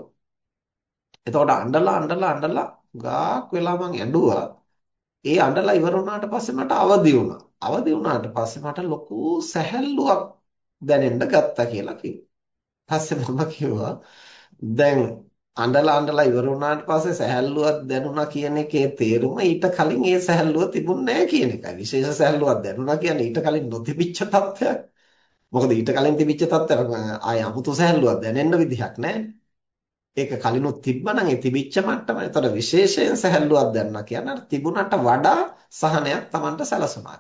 එතකොට අඬලා අඬලා අඬලා ගාක් වෙලා මං ඇඬුවා. ඒ අඬලා ඉවර වුණාට පස්සේ මට අවදි වුණා. අවදි වුණාට පස්සේ මට ලොකු සැහැල්ලුවක් දැනෙන්න ගත්තා කියලා කිව්වා. පස්සේ මම කිව්වා දැන් අඬලා අඬලා ඉවර වුණාට පස්සේ සැහැල්ලුවක් දැනුණා කියන එකේ තේරුම ඊට කලින් ඒ සැහැල්ලුව තිබුණ නැහැ කියන එකයි. විශේෂ සැහැල්ලුවක් දැනුණා කියන්නේ ඊට කලින් නොතිබිච්ච තත්ත්වයක්. මොකද ඊට කලින් තිබිච්ච තත්ත්වයක් ආය 아무තු සැහැල්ලුවක් දැනෙන්න විදිහක් නැහැ. ඒක කලිනුත් තිබ්බනම් ඒ තිබිච්ච මට්ටම. ඒතර විශේෂයෙන් සැහැල්ලුවක් දැනනවා කියන්නේ තිබුණට වඩා සහනයක් Tamanට සැලසුණා.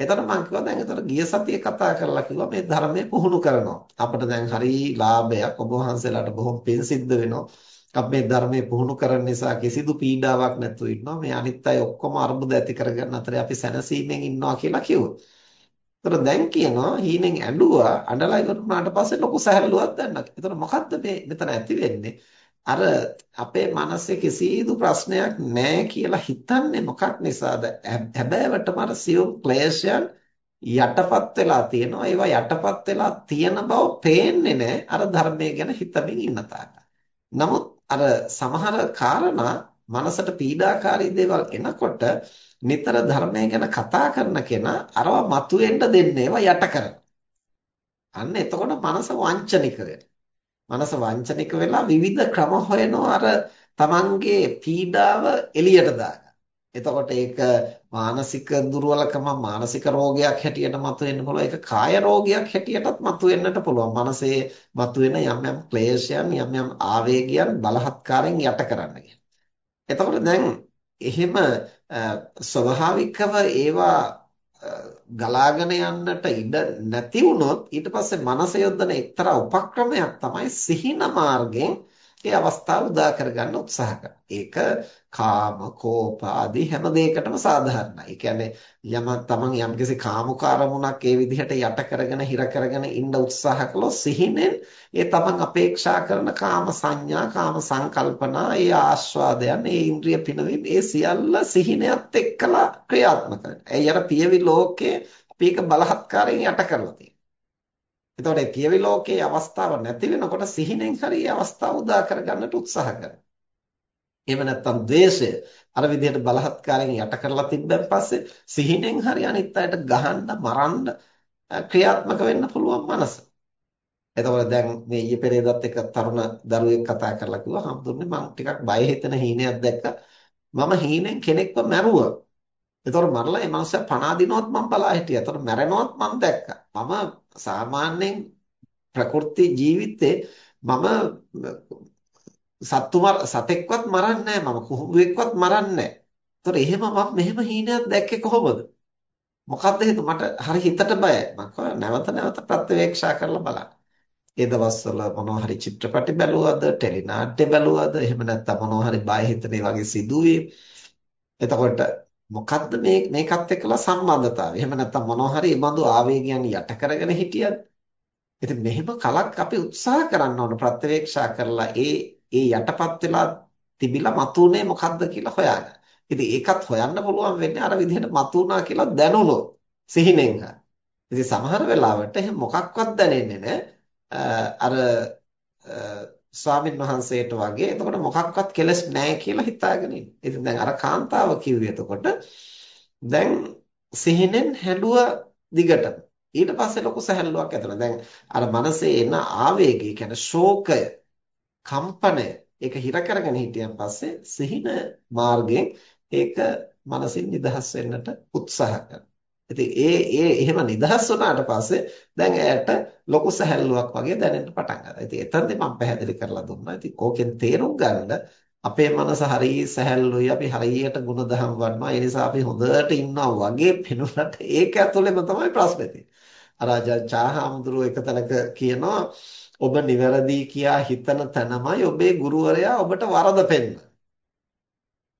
එතකොට මම කිව්වා දැන් එතකොට ගිය සතියේ කතා කරලා කිව්වා මේ ධර්මයේ පුහුණු කරනවා. අපිට දැන් හරි ලාභයක් ඔබ වහන්සේලාට බොහොම පින් සිද්ධ වෙනවා. අපි මේ ධර්මයේ පුහුණු කරන නිසා කිසිදු පීඩාවක් නැතුව ඉන්නවා. මේ අනිත් අය ඔක්කොම අර්බුද ඇති කරගන්න අතරේ අපි සැනසීමෙන් ඉන්නවා කියලා කිව්වා. ඒතර දැන් කියනවා හීනෙන් ඇඬුවා අඬලා ඉවරුනාට පස්සේ ලොකු සැහැල්ලුවක් දැන්නක්. ඒතර මොකද්ද මේ මෙතන ඇති වෙන්නේ? අර අපේ මනසේ කිසිදු ප්‍රශ්නයක් නැහැ කියලා හිතන්නේ මොකක් නිසාද? හැබෑවටම අර සියුම් ක්ලේශයන් යටපත් වෙලා තියෙනවා. ඒවා යටපත් වෙලා තියෙන බව පේන්නේ නැහැ. අර ධර්මයේ ගැන හිතමින් ඉන්න නමුත් අර සමහර කාරණා මනසට පීඩාකාරී දේවල් එනකොට නිතර ධර්මය ගැන කතා කරන කෙනා අරවා මතුවෙන්න දෙන්නේ ඒවා යට කරන. අන්න එතකොට මනස වංචනික මනස වංචනික වෙලා විවිධ ක්‍රම හොයනවා අර තමන්ගේ පීඩාව එළියට දාගන්න. එතකොට ඒක මානසික දුර්වලකම මානසික රෝගයක් හැටියට මතුවෙන්න පුළුවන්. ඒක කාය රෝගයක් හැටියටත් මතුවෙන්නට පුළුවන්. මනසේ මතුවෙන යම් යම් ක්ලේශයන් යම් යම් ආවේගයන් බලහත්කාරයෙන් යට කරන්න. එතකොට දැන් එහෙම ස්වභාවිකව ඒවා ගලාගෙන යන්නට ඉඩ නැති වුණොත් ඊට පස්සේ මනස යොදන එක්තරා උපක්‍රමයක් තමයි සිහින මාර්ගයෙන් ඒ අවස්ථාව උදා කරගන්න උත්සාහ කරනවා. ඒක කාම, කෝප ආදී හැම දෙයකටම සාධාරණයි. ඒ කියන්නේ යම තමන් යම්කිසි කාමුක අරමුණක් ඒ විදිහට යට කරගෙන හිර කරගෙන ඉන්න උත්සාහ කළොත් සිහිනෙන් ඒ තමන් අපේක්ෂා කරන කාම සංඥා, කාම සංකල්පනා, ඒ ආස්වාදයන්, ඒ ඉන්ද්‍රිය පිනවීම, ඒ සියල්ල සිහිනයත් එක්කලා ක්‍රියාත්මක වෙනවා. ඒ අර පියවි ලෝකයේ අපි ඒක බලහත්කාරයෙන් යට කරලා තියෙනවා. එතකොට ඒ පියවි ලෝකයේ අවස්ථාව නැති වෙනකොට සිහිනෙන් හරි අවස්ථාව උදා කරගන්නට උත්සාහ කරනවා. එහෙම නැත්නම් ද්වේෂය අර විදිහට බලහත්කාරයෙන් යට කරලා තිබ්බන් පස්සේ සිහිනෙන් හරි අනිත් අයට ගහන්න මරන්න ක්‍රියාත්මක වෙන්න පුළුවන් මනස. එතකොට දැන් මේ ඊයේ පෙරේදත් එක තරුණ දරුවෙක් කතා කරලා කිව්වා හම්දුන්නේ මම ටිකක් බය හිතෙන හීනයක් දැක්කා. මම හීනෙන් කෙනෙක්ව මැරුවා. එතකොට මරලා ඒ මනුස්සයා පණ අදිනවත් මම බලා හිටියා. එතකොට මැරෙනවත් මම දැක්කා. මම සාමාන්‍යයෙන් ප්‍රකෘති ජීවිතේ මම සත්තු සතෙක්වත් මරන්නේ නැහැ. මම කුහුඹුවෙක්වත් මරන්නේ නැහැ. එතකොට එහෙම මම මෙහෙම හීනයක් දැක්කේ කොහොමද? මොකද්ද හේතුව මට හරි හිතට බයයි. මම නැවත නැවත ප්‍රත්‍යවේක්ෂා කරලා බලන්න. ඒ දවස්වල මොනවා හරි චිත්‍රපටි බැලුවද, ටෙලි නාට්‍ය බැලුවද, එහෙම නැත්නම් මොනවා හරි බය හිතෙන වගේ සිදුවීම්. එතකොට මොකද්ද මේ මේකත් එක්කලා සම්බන්ධතාවය? එහෙම නැත්නම් මොනවා හරි බඳු ආවේගයන් යට කරගෙන හිටියද? ඉතින් මෙහෙම කලක් අපි උත්සාහ කරන්න ඕන ප්‍රත්‍යවේක්ෂා කරලා ඒ ඒ යටපත් වෙලා තිබිලා මතුනේ මොකද්ද කියලා හොයාගන්න. ඉතින් ඒකත් හොයන්න පුළුවන් වෙන්නේ අර විදිහට මතුණා කියලා දැනුණොත් සිහිනෙන්. ඉතින් සමහර වෙලාවට එහෙම මොකක්වත් දැනෙන්නේ නැහැ. අර ස්වාමින් වහන්සේට වගේ එතකොට මොකක්වත් කෙලස් නැහැ කියලා හිතාගෙන ඉන්න. ඉතින් දැන් අර කාන්තාව කිව්වේ එතකොට දැන් සිහිනෙන් හැලුව දිගටම. ඊට පස්සේ ලොකු සැහැල්ලුවක් ඇතිවෙනවා. දැන් අර මනසේ එන ආවේගය කියන්නේ ශෝකය, කම්පනය ඒක හිර කරගෙන හිටියන් පස්සේ සිහින මාර්ගයෙන් ඒක මනසින් නිදහස් වෙන්නට උත්සාහ කරනවා. ඉතින් ඒ ඒ එහෙම නිදහස් වුණාට පස්සේ දැන් ඇයට ලොකු සැහැල්ලුවක් වගේ දැනෙන්න පටන් ගන්නවා. ඉතින් එතනදී මම පැහැදිලි කරලා දුන්නා. ඉතින් කෝකෙන් තේරුම් ගන්න අපේ මනස හරිය සැහැල්ලුයි අපි හරියට ගුණධම් වඩනවා. ඒ නිසා අපි හොඳට ඉන්නවා වගේ පෙනුනට ඒක ඇතුළේම තමයි ප්‍රශ්නේ තියෙන්නේ. අර චාහාමුදුරුව එක තැනක කියනවා ඔබ නිවැරදි කියා හිතන තැනමයි ඔබේ ගුරුවරයා ඔබට වරද පෙන්නන්නේ.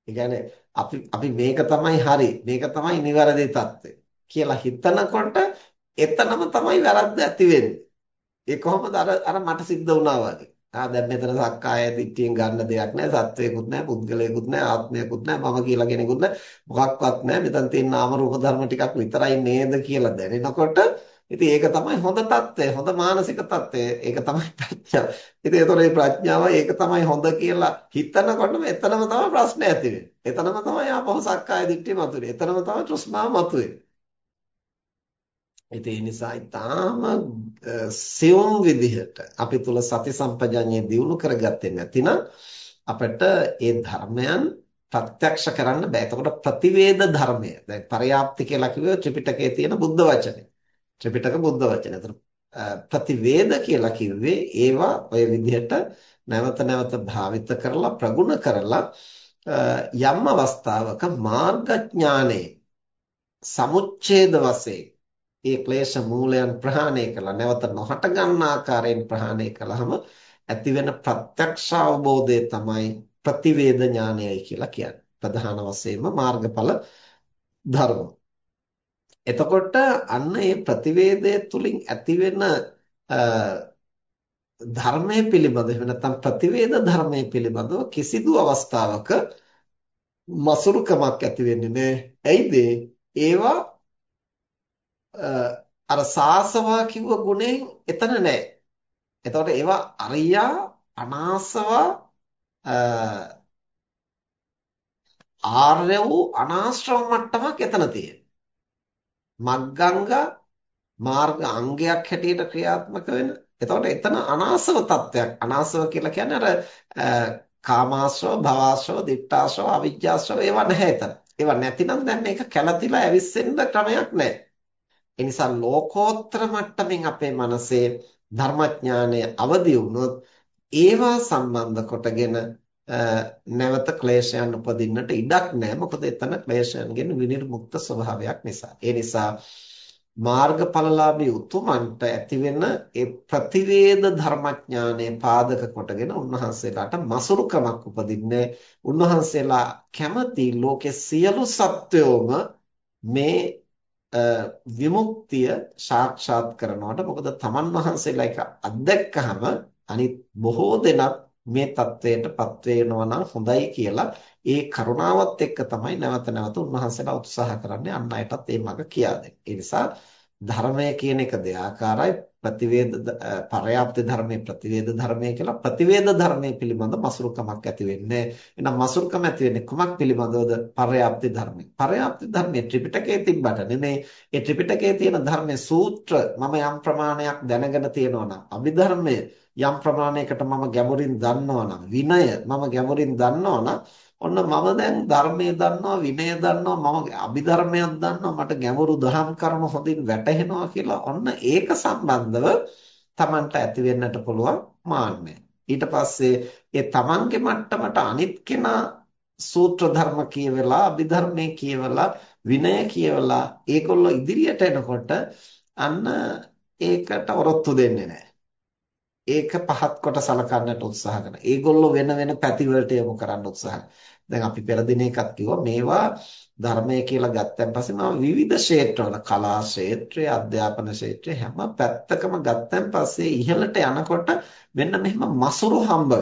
ඒ කියන්නේ අපි අපි මේක තමයි හරි මේක තමයි නිවැරදි தත්ත්වය කියලා හිතනකොට එතනම තමයි වැරද්ද ඇති වෙන්නේ. ඒ කොහොමද අර අර මට සිද්ධ වුණා වගේ. ආ දැන් මෙතන සක්කාය දිට්ඨියෙන් ගන්න දෙයක් නැහැ. සත්වයකුත් නැහැ, පුද්ගලයෙකුත් නැහැ, ආත්මයකුත් නැහැ, මම කියලා කෙනෙකුත් නැහැ. මොකක්වත් නැහැ. මෙතන තියෙන නාම රූප ධර්ම ටිකක් විතරයි නේද කියලා දැනෙනකොට ඉතින් ඒක තමයි හොඳ తත්වය, හොඳ මානසික తත්වය. ඒක තමයි ප්‍රඥාව. ඉතින් ඒතොර මේ ප්‍රඥාව ඒක තමයි හොඳ කියලා හිතනකොටම එතනම තමයි ප්‍රශ්නේ ඇති වෙන්නේ. එතනම තමයි ආපහු සක්කාය දිට්ඨිය මතුවේ. එතනම තමයි තෘෂ්ණාව මතුවේ. ඉතින් ඒ නිසා ඊටාම සියුම් විදිහට අපි තුල සති සම්පජඤ්ඤය දියුණු කරගත්තේ නැතිනම් අපිට ඒ ධර්මයන් ප්‍රත්‍යක්ෂ කරන්න බෑ. එතකොට ප්‍රතිවේද ධර්මය. දැන් පරයාප්ති කියලා කිව්වේ ත්‍රිපිටකයේ තියෙන බුද්ධ වචනේ. ත්‍රිපිටක බුද්ධ වචනේ. එතකොට ප්‍රතිවේද කියලා කිව්වේ ඒවා ඔය විදිහට නැවත නැවත භාවිත කරලා ප්‍රගුණ කරලා යම් අවස්ථාවක මාර්ගඥානේ සමුච්ඡේද වශයෙන් ඒ ක්ලේශ මූලයන් ප්‍රහාණය කළා නැවත නොහට ගන්න ආකාරයෙන් ප්‍රහාණය කළාම ඇති වෙන ප්‍රත්‍යක්ෂ අවබෝධය තමයි ප්‍රතිවේද ඥානයයි කියලා කියන්නේ. ප්‍රධාන වශයෙන්ම මාර්ගඵල ධර්ම. එතකොට අන්න ඒ ප්‍රතිවේදය තුලින් ඇති වෙන ධර්මයේ පිළිබඳව එහෙම නැත්නම් ප්‍රතිවේද ධර්මයේ පිළිබඳව කිසිදු අවස්ථාවක මසුරුකමක් ඇති වෙන්නේ නැහැ. ඇයිද? ඒවා අර සාසවා කිව්ව ගුණෙන් එතන නැහැ. එතකොට ඒවා අරියා අනාසවා ආර්ය වූ අනාශ්‍රම මට්ටමක් එතන තියෙනවා. මග්ගංග මාර්ග අංගයක් හැටියට ක්‍රියාත්මක වෙන එතකොට එතන අනාසව තත්වයක්. අනාසව කියලා කියන්නේ අර කාමාශ්‍රව, භවආශ්‍රව, දිට්ඨාශ්‍රව, අවිජ්ජාශ්‍රව ඒවා නැහැ එතන. ඒවා නැතිනම් දැන් මේක කැළතිලා ඇවිස්සෙන්න ක්‍රමයක් නැහැ. ඒ නිසා ලෝකෝත්තර මට්ටමින් අපේ මනසේ ධර්මඥානය අවදි වුණොත් ඒවා සම්බන්ධ කොටගෙන නැවත ක්ලේශයන් උපදින්නට ඉඩක් නැහැ. මොකද එතන ක්ලේශයන්ගෙන් විනිර්මුක්ත ස්වභාවයක් නිසා. ඒ නිසා මාර්ගඵලලාභී උතුමන්ට ඇතිවෙන ඒ ප්‍රතිවේද ධර්මඥානය පාදක කොටගෙන උන්වහන්සේලාට මසුරුකමක් උපදින්නේ උන්වහන්සේලා කැමති ලෝකේ සියලු සත්වයෝම මේ විමුක්තිය සාක්ෂාත් කරනවට මොකද තමන් වහන්සේලා එක අත්දැක්කහම අනිත් බොහෝ දෙනා මේ தത്വයටපත් වෙනවා නම් හොඳයි කියලා ඒ කරුණාවත් එක්ක තමයි නැවත නැවත උන්වහන්සේලා උත්සාහ කරන්නේ අන් අයටත් ඒ මඟ කියා දෙන්නේ. ඒ නිසා ධර්මය කියන එක දෙආකාරයි ප්‍රතිවේද පරයාප්ත ධර්මයේ ප්‍රතිවේද ධර්මයේ කියලා ප්‍රතිවේද ධර්මයේ පිළිබඳ මසුරුකමක් ඇති වෙන්නේ. එහෙනම් මසුරුකම ඇති වෙන්නේ කුමක් පිළිබඳවද? පරයාප්ත ධර්මයේ. පරයාප්ත ධර්මයේ ත්‍රිපිටකයේ තිබ්බට නෙමෙයි. ඒ ත්‍රිපිටකයේ තියෙන ධර්මයේ සූත්‍ර මම යම් ප්‍රමාණයක් දැනගෙන තියෙනවා නම් අභිධර්මයේ යම් ප්‍රමාණයකට මම ගැඹුරින් දන්නවා නම් විනය මම ගැඹුරින් දන්නවා නම් ඔන්න මම දැන් ධර්මයේ දන්නවා විනය දන්නවා මම අභිධර්මයක් දන්නවා මට ගැඹුරු දහම් කරුණු හොඳින් වැටහෙනවා කියලා ඔන්න ඒක සම්බන්ධව Tamanට ඇති වෙන්නට පුළුවන් මාන්නය. ඊට පස්සේ ඒ Tamanගේ මට්ටමට අනිත් කෙනා සූත්‍ර ධර්ම කියවලා අභිධර්මයේ කියවලා විනය කියවලා ඒගොල්ලෝ ඉදිරියට එනකොට අන්න ඒකට ඔරොත්තු දෙන්නේ නැහැ. ඒක පහත් කොට සලකන්නට උත්සාහ කරනවා. ඒගොල්ලෝ වෙන වෙන පැති වලට යොමු කරන්න උත්සාහ දැන් අපි පෙර දින එකක් කිව්වා මේවා ධර්මය කියලා ගත්තන් පස්සේ මම විවිධ ක්ෂේත්‍රවල කලා ක්ෂේත්‍රය, අධ්‍යාපන ක්ෂේත්‍රය හැම පැත්තකම ගත්තන් පස්සේ ඉහළට යනකොට මෙන්න මෙහෙම මසුරු හම්බ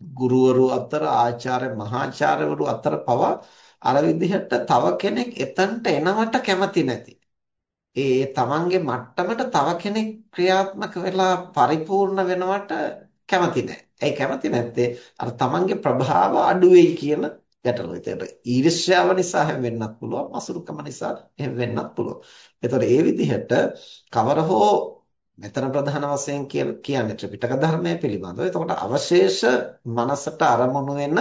ගුරුවරු අතර ආචාර්ය මහාචාර්යවරු අතර පවා අර විදිහට තව කෙනෙක් එතනට එනවට කැමති නැති ඒ තමන්ගේ මට්ටමට තව කෙනෙක් ක්‍රියාත්මක වෙලා පරිපූර්ණ වෙනවට කැමති නැහැ. ඒ කැමති නැත්තේ අර තමන්ගේ ප්‍රභාව අඩු වෙයි කියන ගැටලුව. ඒතර ඊර්ෂ්‍යාව නිසා හැම වෙන්නත් පුළුවන්, මසුරුකම නිසා එහෙම වෙන්නත් පුළුවන්. ඒතර ඒ විදිහට කවර හෝ මෙතන ප්‍රධාන වශයෙන් කියන්නේ ත්‍රිපිටක ධර්මය පිළිබඳව. එතකොට අවශේෂ මනසට අරමුණු වෙන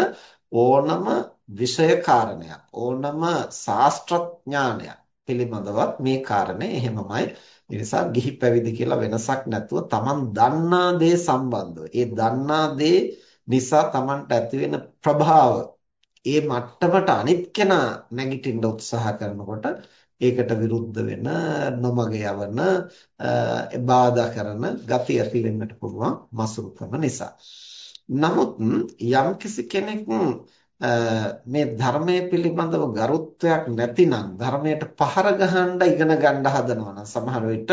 ඕනම විෂය කාරණයක්, ඕනම ශාස්ත්‍රඥානයක් පිළිබඳවත් මේ කාරණේ එහෙමමයි. ඒ නිසා ගිහි පැවිදි කියලා වෙනසක් නැතුව Taman දන්නා දේ සම්බන්ධව. ඒ දන්නා දේ නිසා Tamanට ඇති වෙන ප්‍රභාව ඒ මට්ටමට අනිත් කෙනා නැගිටින්න උත්සාහ කරනකොට ඒකට විරුද්ධ වෙන නොමග යවන බාධා කරන ගති ඇති වෙන්නට පුළුවන් මසුරුකම නිසා. නමුත් යම්කිසි කෙනෙක් මේ ධර්මයේ පිළිබඳව ගරුත්වයක් නැතිනම් ධර්මයට පහර ගහන්න ඉගෙන ගන්න හදනවා නම් සමහර විට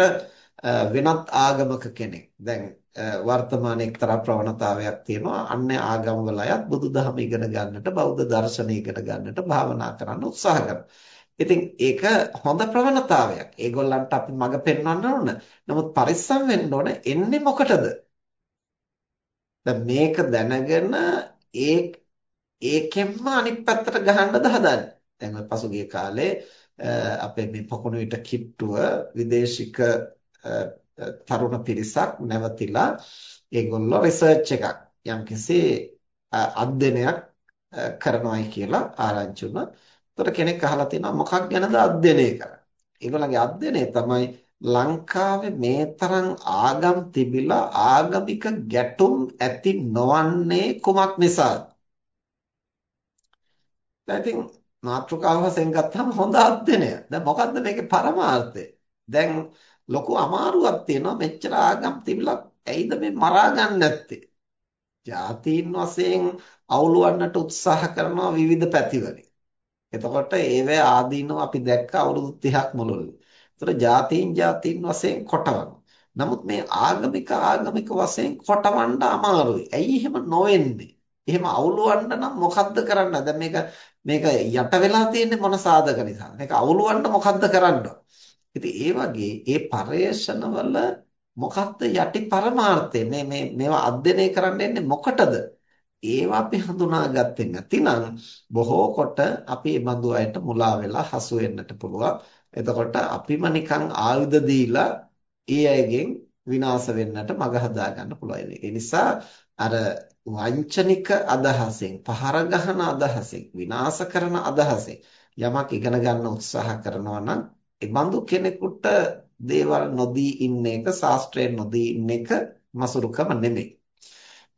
වෙනත් ආගමක කෙනෙක් දැන් වර්තමානයේ එක්තරා ප්‍රවණතාවයක් තියෙනවා අන්‍ය ආගම්වල අයත් බුදුදහම ඉගෙන ගන්නට බෞද්ධ දර්ශනය ඉගෙන ගන්නට භාවනා කරන්න උත්සාහ කරනවා. ඉතින් ඒක හොඳ ප්‍රවණතාවයක්. ඒගොල්ලන්ට අපි මඟ පෙන්වන්න ඕන. නමුත් පරිස්සම් වෙන්න ඕන එන්නේ මොකටද? මේක දැනගෙන ඒ ඒකෙන්ම අනිත් පැත්තට ගහන්නද හදන්නේ. දැන් ඔය පසුගිය කාලේ අපේ මේ පොකුණු විට කිට්ටුව විදේශික තරුණ පිරිසක් නැවතිලා ඒගොල්ලෝ රිසර්ච් එකක් යම්කිසි අධ්‍යයනයක් කරනවායි කියලා ආරංචි වුණා. ඒතර කෙනෙක් අහලා තියෙනවා මොකක් ගැනද අධ්‍යයනය කරන්නේ? ඒගොල්ලන්ගේ අධ්‍යයනය තමයි ලංකාවේ මේ තරම් ආගම් තිබිලා ආගමික ගැටුම් ඇති නොවන්නේ කුමක් නිසාද? දැන් ඉතින් මාතෘකාව වශයෙන් ගත්තාම හොඳ අධ්‍යයනය. දැන් මොකද්ද මේකේ පරමාර්ථය? දැන් ලොකු අමාරුවක් තියෙනවා මෙච්චර ආගම් තිබිලා ඇයිද මේ මරා ගන්න නැත්තේ? ජාතීන් වශයෙන් අවුලවන්නට උත්සාහ කරනවා විවිධ පැතිවලින්. එතකොට ඒවේ ආදීනව අපි දැක්ක අවුරුදු 30ක් මුළුල්ලේ. ඒතර ජාතීන් ජාතීන් වශයෙන් කොටවනවා. නමුත් මේ ආගමික ආගමික වශයෙන් කොටවන්න අමාරුයි. ඇයි එහෙම නොවෙන්නේ? එහෙම අවුලවන්න නම් මොකද්ද කරන්න? දැන් මේක මේක යට වෙලා තියෙන්නේ මොන සාධක නිසාද? මේක අවුලවන්න මොකද්ද කරන්න? ඉතින් ඒ වගේ ඒ පරේෂණවල මොකක්ද යටි පරමාර්ථය? මේ මේ මේවා අධ්‍යයනය කරන්න එන්නේ මොකටද? ඒවා අපි හඳුනාගත්තේ නැතිනම් බොහෝ කොට අපි මේ බඳු අයට මුලා වෙලා හසු වෙන්නට පුළුවන්. එතකොට අපිම නිකන් ආයුධ දීලා ඒ අයගෙන් විනාශ වෙන්නට මඟ හදා ගන්න පුළුවන්. ඒ නිසා අර වංචනික අදහසෙන්, පහර ගහන අදහසෙන්, විනාශ කරන අදහසෙන් යමක් ඉගෙන ගන්න උත්සාහ කරනවා නම් ඒ බඳු කෙනෙකුට දේවල් නොදී ඉන්න එක, ශාස්ත්‍රයෙන් නොදී ඉන්න එක මසුරුකම නෙමෙයි.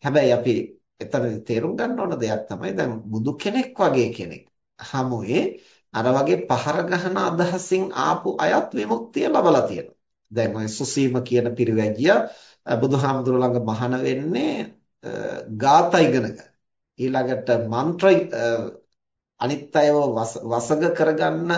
හැබැයි අපි එතනදී තේරුම් ගන්න ඕන දෙයක් තමයි දැන් බුදු කෙනෙක් වගේ කෙනෙක් හමුවේ අර වගේ පහර ගහන අදහසින් ආපු අයත් විමුක්තිය ලබලා තියෙනවා. දැන් ඔය සුසීම කියන පිරිවැජිය බුදුහාමුදුර ළඟ මහාන වෙන්නේ ගාථා ඉගෙන ගන්න. ඊළඟට මන්ත්‍ර අනිත් අයව වසඟ කරගන්න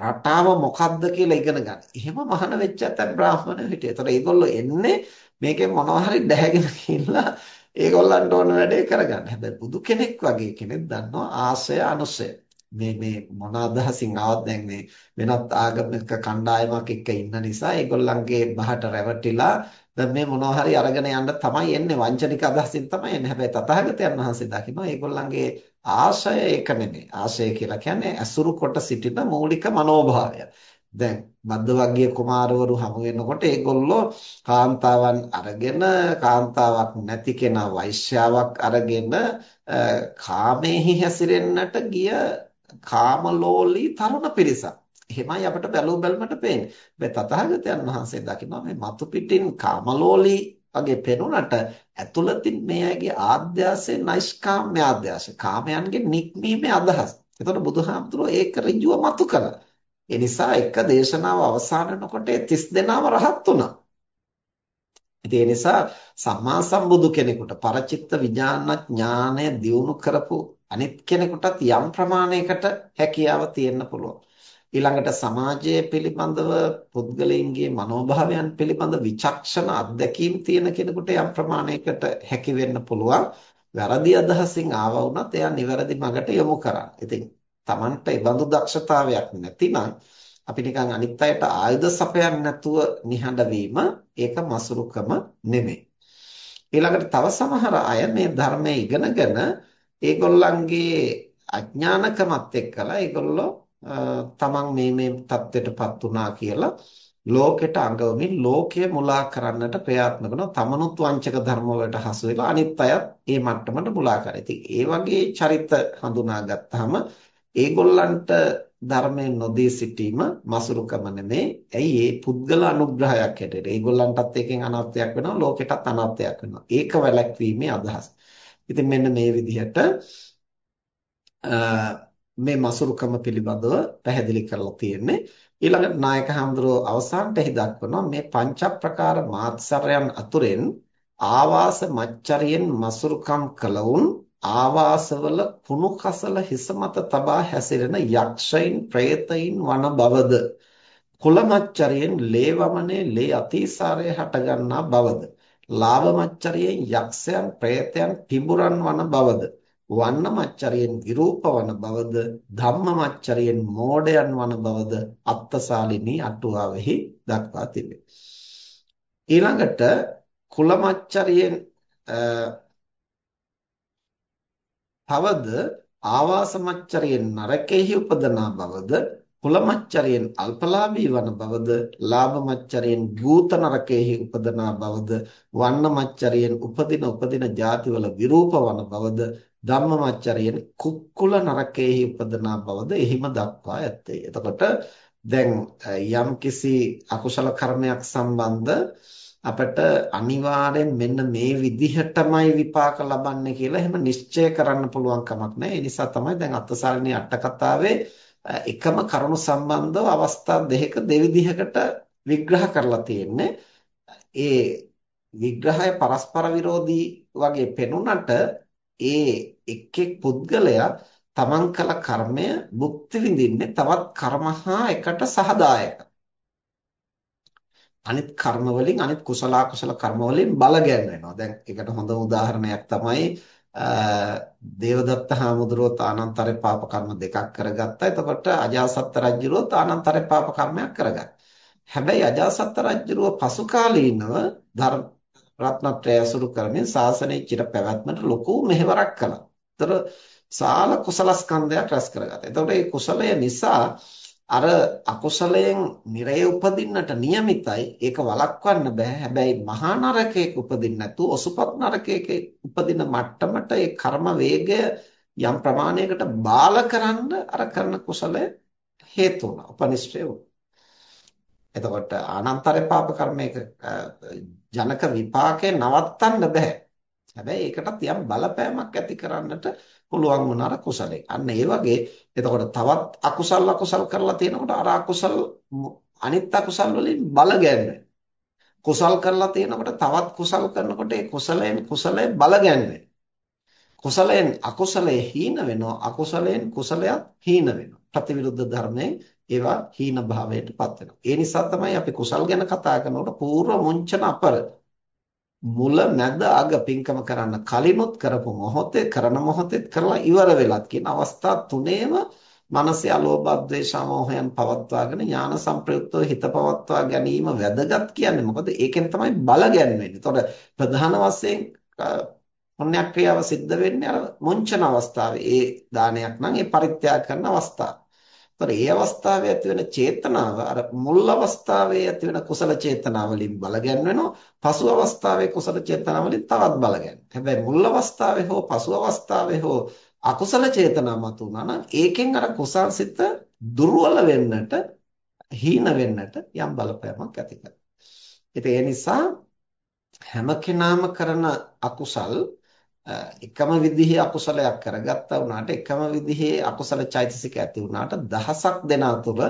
රටාව මොකක්ද කියලා ඉගෙන ගන්න. එහෙම මහාන වෙච්ච ඇතන් බ්‍රාහ්මණයෝ හිටියේ. ඒතර ඒගොල්ලෝ එන්නේ මේකෙන් මොනවා හරි දැහැගෙන ගිහිල්ලා ඒගොල්ලන්ට ඕන වැඩේ කරගන්න. හැබැයි බුදු කෙනෙක් වගේ කෙනෙක් දන්නවා ආශය අනුශය. මේ මේ මොන අදහසින් ආවත් දැන් මේ වෙනත් ආගමික කණ්ඩායමක් එක්ක ඉන්න නිසා ඒගොල්ලන්ගේ බහට රැවටිලා දැන් මේ මොනවා හරි අරගෙන යන්න තමයි එන්නේ වංචනික අදහසින් තමයි එන්නේ. හැබැයි තථාගතයන් වහන්සේ දකිනවා ඒගොල්ලන්ගේ ආශය ඒක නෙමෙයි. ආශය කියලා කියන්නේ අසුරු කොට සිටින මූලික මනෝභාවය. දැන් මද්දවග්ගීය කුමාරවරු හමු වෙනකොට ඒගොල්ලෝ කාන්තාවන් අරගෙන කාන්තාවක් නැති කෙනා වෛශ්‍යාවක් අරගෙන කාමෙහි හැසිරෙන්නට ගිය කාමලෝලී තරුණ පිරිසක්. එහෙමයි අපිට බැලූ බැලමට පේන්නේ. මේ තථාගතයන් වහන්සේ දකිනවා මේ මතු පිටින් කාමලෝලී වගේ පෙනුනට ඇතුළතින් මේ අයගේ ආද්‍යාසය නෛෂ්කාම්‍ය ආද්‍යාසය. කාමයන්ගේ නික්මීමේ අදහස්. එතකොට බුදුහාමුදුරුවෝ ඒක ඍජුව මතු කළා. ඒ නිසා එක දේශනාව අවසන් වෙනකොට 30 දෙනාම රහත් වුණා. ඉතින් ඒ නිසා සම්මා සම්බුදු කෙනෙකුට පරචිත්ත විඥාන ඥානය දියුණු කරපු අනිත් කෙනෙකුටත් යම් ප්‍රමාණයකට හැකියාව තියෙන්න පුළුවන්. ඊළඟට සමාජය පිළිබඳව පුද්ගලයන්ගේ මනෝභාවයන් පිළිබඳ විචක්ෂණ අත්දැකීම් තියෙන කෙනෙකුට යම් ප්‍රමාණයකට හැකි වෙන්න පුළුවන්. වැරදි අදහසින් ආව වුණත් එයා නිවැරදි මඟට යොමු කරන්න. ඉතින් Tamanට ඒ බඳු දක්ෂතාවයක් නැතිනම් අපි නිකන් අනිත් අයට ආයුධ සපයන්න නැතුව නිහඬ වීම ඒක මසුරුකම නෙමෙයි. ඊළඟට තව සමහර අය මේ ධර්මයේ ඉගෙනගෙන ඒගොල්ලන්ගේ අඥානකමත් එක්කලා ඒගොල්ලෝ තමන් මේ මේ தත්ත්වයටපත් වුණා කියලා ලෝකෙට අඟවමින් ලෝකය මුලා කරන්නට ප්‍රයත්න කරනවා තමනුත් වංචක ධර්ම වලට හසු වෙලා අනිත් අයත් ඒ මට්ටමට මුලා කරා. ඉතින් ඒ වගේ චරිත හඳුනාගත්තාම ඒගොල්ලන්ට ධර්මයෙන් නොදී සිටීම මසුරුකම නෙමේ. ඇයි ඒ පුද්ගල අනුග්‍රහයක් හැටියට. ඒගොල්ලන්ටත් එකෙන් අනර්ථයක් වෙනවා, ලෝකෙටත් අනර්ථයක් වෙනවා. ඒක වැළැක්වීමේ අදහස. ඉතින් මෙන්න මේ විදිහට මේ මසුරුකම පිළිබඳව පැහැදිලි කරලා තියෙන්නේ. ඊළඟට නායක හඳුරෝ අවසානටෙහි දක්වනවා මේ පංච ප්‍රකාර මාත්සරයන් අතුරෙන් ආවාස මච්චරියෙන් මසුරුකම් කළවුන් ආවාසවල කුණු කසල හිස මත තබා හැසිරෙන යක්ෂයින් പ്രേතයින් වන බවද? කුල මච්චරියෙන් ලේ වමනේ ලේ අතිසාරය හටගන්නා බවද? ලාභ මච්චරියෙන් යක්ෂයන් പ്രേතයන් පිඹුරන් වන බවද? වන්න මච්චරියෙන් විරූපවන බවද ධම්ම මච්චරියෙන් මෝඩයන් වන බවද අත්තසාලිනී අටුවාවෙහි දක්වා තිබේ. ඊළඟට කුලමච්චරියෙන් තවද ආවාසමච්චරයෙන් නරකෙහි උපදනා බවද කුලමච්චරයෙන් අල්පලාභී වන බවද ලාභමච්චරයෙන් භූත නරකෙහි උපදනා බවද වන්නමච්චරයෙන් උපදින උපදින ಜಾතිවල විරූප වන බවද ධම්මමච්චරයෙන් කුක්කුල නරකෙහි උපදනා බවද එහිම දක්වා ඇත්තේ. එතකොට දැන් යම්කිසි අකුසල කර්මයක් සම්බන්ධ අපිට අනිවාර්යෙන් මෙන්න මේ විදිහටමයි විපාක ලබන්නේ කියලා එහෙම නිශ්චය කරන්න පුළුවන් කමක් නැහැ. ඒ නිසා තමයි දැන් අත්සාරණී අට කතාවේ එකම කරුණු සම්බන්ධව අවස්ථා දෙකක දෙවිධයකට විග්‍රහ කරලා තියෙන්නේ. ඒ විග්‍රහය පරස්පර විරෝධී වගේ පෙනුනට ඒ එක් එක් පුද්ගලයා තමන් කළ කර්මය භුක්ති විඳින්නේ තවත් කර්ම හා එකට සහදායක. අනිත් කර්ම වලින් අනිත් කුසල කුසල කර්ම වලින් බල ගැන්වෙනවා. දැන් ඒකට හොඳ උදාහරණයක් තමයි දේවදත්ත හාමුදුරුවෝ ආනන්තරේ පාප කර්ම දෙකක් කරගත්තා. එතකොට අජාසත් රජුරුවෝ ආනන්තරේ පාප කර්මයක් කරගත්තා. හැබැයි අජාසත් රජුරුව පසු කාලීනව ධර්ම රත්නත්‍රය ඇසුරු කරමින් ශාසනයේ චිර පැවැත්මට ලොකු මෙහෙවරක් කළා. ඒතර සාල කුසල ස්කන්ධයක් රැස් කරගත්තා. ඒතකොට මේ කුසලය නිසා අර අකුසලයෙන් නිරය උපදින්නට નિયමිතයි. ඒක වළක්වන්න බෑ. හැබැයි මහා නරකයක උපදින්න නැතු ඔසුපත් නරකයක උපදින මට්ටමට ඒ කර්ම වේගය යම් ප්‍රමාණයකට බාල කරන්න අර කරන කුසලය හේතු වුණා. උපනිශ්‍රේ වුණා. එතකොට ආනන්තරේ පාප කර්මයක ජනක විපාකේ නවත්තන්න බෑ හැබැයි ඒකටත් යම් බලපෑමක් ඇති කරන්නට පුළුවන් වුණාර කුසලේ. අන්න ඒ වගේ එතකොට තවත් අකුසල් අකුසල් කරලා තියෙනකොට අර අකුසල් අනිත් අකුසල් වලින් බල ගැන්වෙනවා. කුසල් කරලා තියෙනකොට තවත් කුසල් කරනකොට ඒ කුසලයෙන් කුසලයේ බල ගැන්වෙනවා. කුසලයෙන් අකුසලයේ හීන වෙනවා අකුසලයෙන් කුසලයක් හීන වෙනවා. ප්‍රතිවිරුද්ධ ධර්මයෙන් ඒවා හීන භාවයටපත් වෙනවා. ඒ නිසා තමයි අපි කුසල් ගැන කතා කරනකොට పూర్ව මුංචන අපර මුල මැද අග පින්කම කරන්න කලිනුත් කරපු මොහොතේ කරන මොහොතේ කරලා ඉවර වෙලත් කියන අවස්ථා තුනේම මනසේ අලෝභ ද්වේෂ මොහයන් පවත්වාගෙන ඥාන සංප්‍රයුක්තව හිත පවත්වා ගැනීම වැදගත් කියන්නේ මොකද ඒකෙන් තමයි බල ගැන්වෙන්නේ. එතකොට ප්‍රධාන වශයෙන් පුණ්‍යක්‍රියාව සිද්ධ වෙන්නේ අර මොංචන අවස්ථාවේ. ඒ දානයක් නම් ඒ පරිත්‍යාග කරන අවස්ථාව. ඒතර ඒ අවස්ථාවේ ඇති වෙන චේතනාව අර මුල් අවස්ථාවේ ඇති වෙන කුසල චේතනාවලින් බලගැන්වෙනවා පසු අවස්ථාවේ කුසල චේතනාවලින් තවත් බලගැන්වෙනවා හැබැයි මුල් අවස්ථාවේ හෝ පසු අවස්ථාවේ හෝ අකුසල චේතනා මතුණා නම් ඒකෙන් අර කුසල් සිත දුර්වල වෙන්නට හීන වෙන්නට යම් බලපෑමක් ඇති කරනවා. ඉතින් ඒ නිසා හැම කෙනාම කරන අකුසල් එකම විදිහේ අකුසලයක් කරගත්තා වුණාට එකම විදිහේ අකුසල චෛතසික ඇති වුණාට දහසක් දෙනා තුළ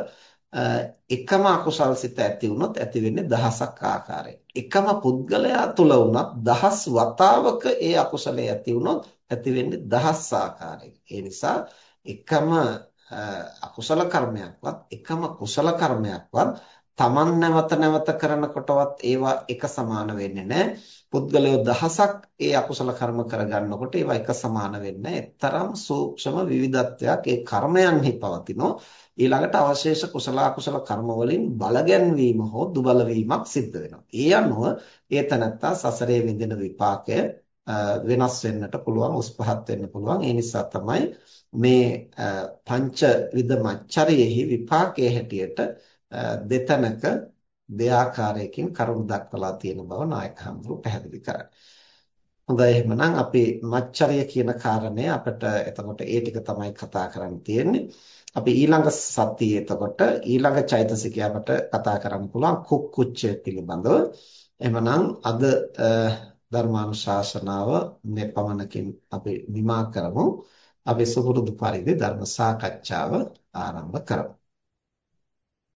එකම අකුසල් සිත ඇති වුණොත් ඇති වෙන්නේ දහසක් ආකාරයෙන්. එකම පුද්ගලයා තුළ වුණත් දහස් වතාවක ඒ අකුසලයේ ඇති වුණොත් ඇති වෙන්නේ දහස් ආකාරයෙන්. ඒ නිසා එකම අකුසල කර්මයක්වත් එකම කුසල කර්මයක්වත් Taman නැවත නැවත කරනකොටවත් ඒවා එක සමාන වෙන්නේ නැහැ. පුද්ගලයෝ දහසක් ඒ අකුසල කර්ම කරගන්නකොට ඒවා එක සමාන වෙන්නේ එතරම් සූක්ෂම විවිධත්වයක් ඒ කර්මයන්හි පවතිනෝ ඊළඟට අවශේෂ කුසල අකුසල කර්ම වලින් බලගැන්වීම හෝ දුබල වීමක් සිද්ධ වෙනවා. ඒ අනුව ඒ තනත්තා සසරේ විඳින විපාකය වෙනස් වෙන්නට පුළුවන් උස් පහත් වෙන්න පුළුවන්. ඒ නිසා තමයි මේ පංච විද මච්චරයේහි විපාකයේ හැටියට දෙතනක දෙආකාරයකින් කරුණු දක්වලා තියෙන බව නායක හඳුරු පැහැදිලි කරන්නේ. හොඳයි එහෙනම් අපි මච්චරිය කියන කාරණය අපිට එතකොට ඒ ටික තමයි කතා කරන්න තියෙන්නේ. අපි ඊළඟ සතියේ එතකොට ඊළඟ චෛතසිකය අපිට කතා කරන්න පුළුවන් කුක්කුච්චය පිළිබඳව. එහෙනම් අද ධර්මානුශාසනාව මේ පමණකින් අපි නිමා කරමු. අපි සුපුරුදු පරිදි ධර්ම සාකච්ඡාව ආරම්භ කරමු.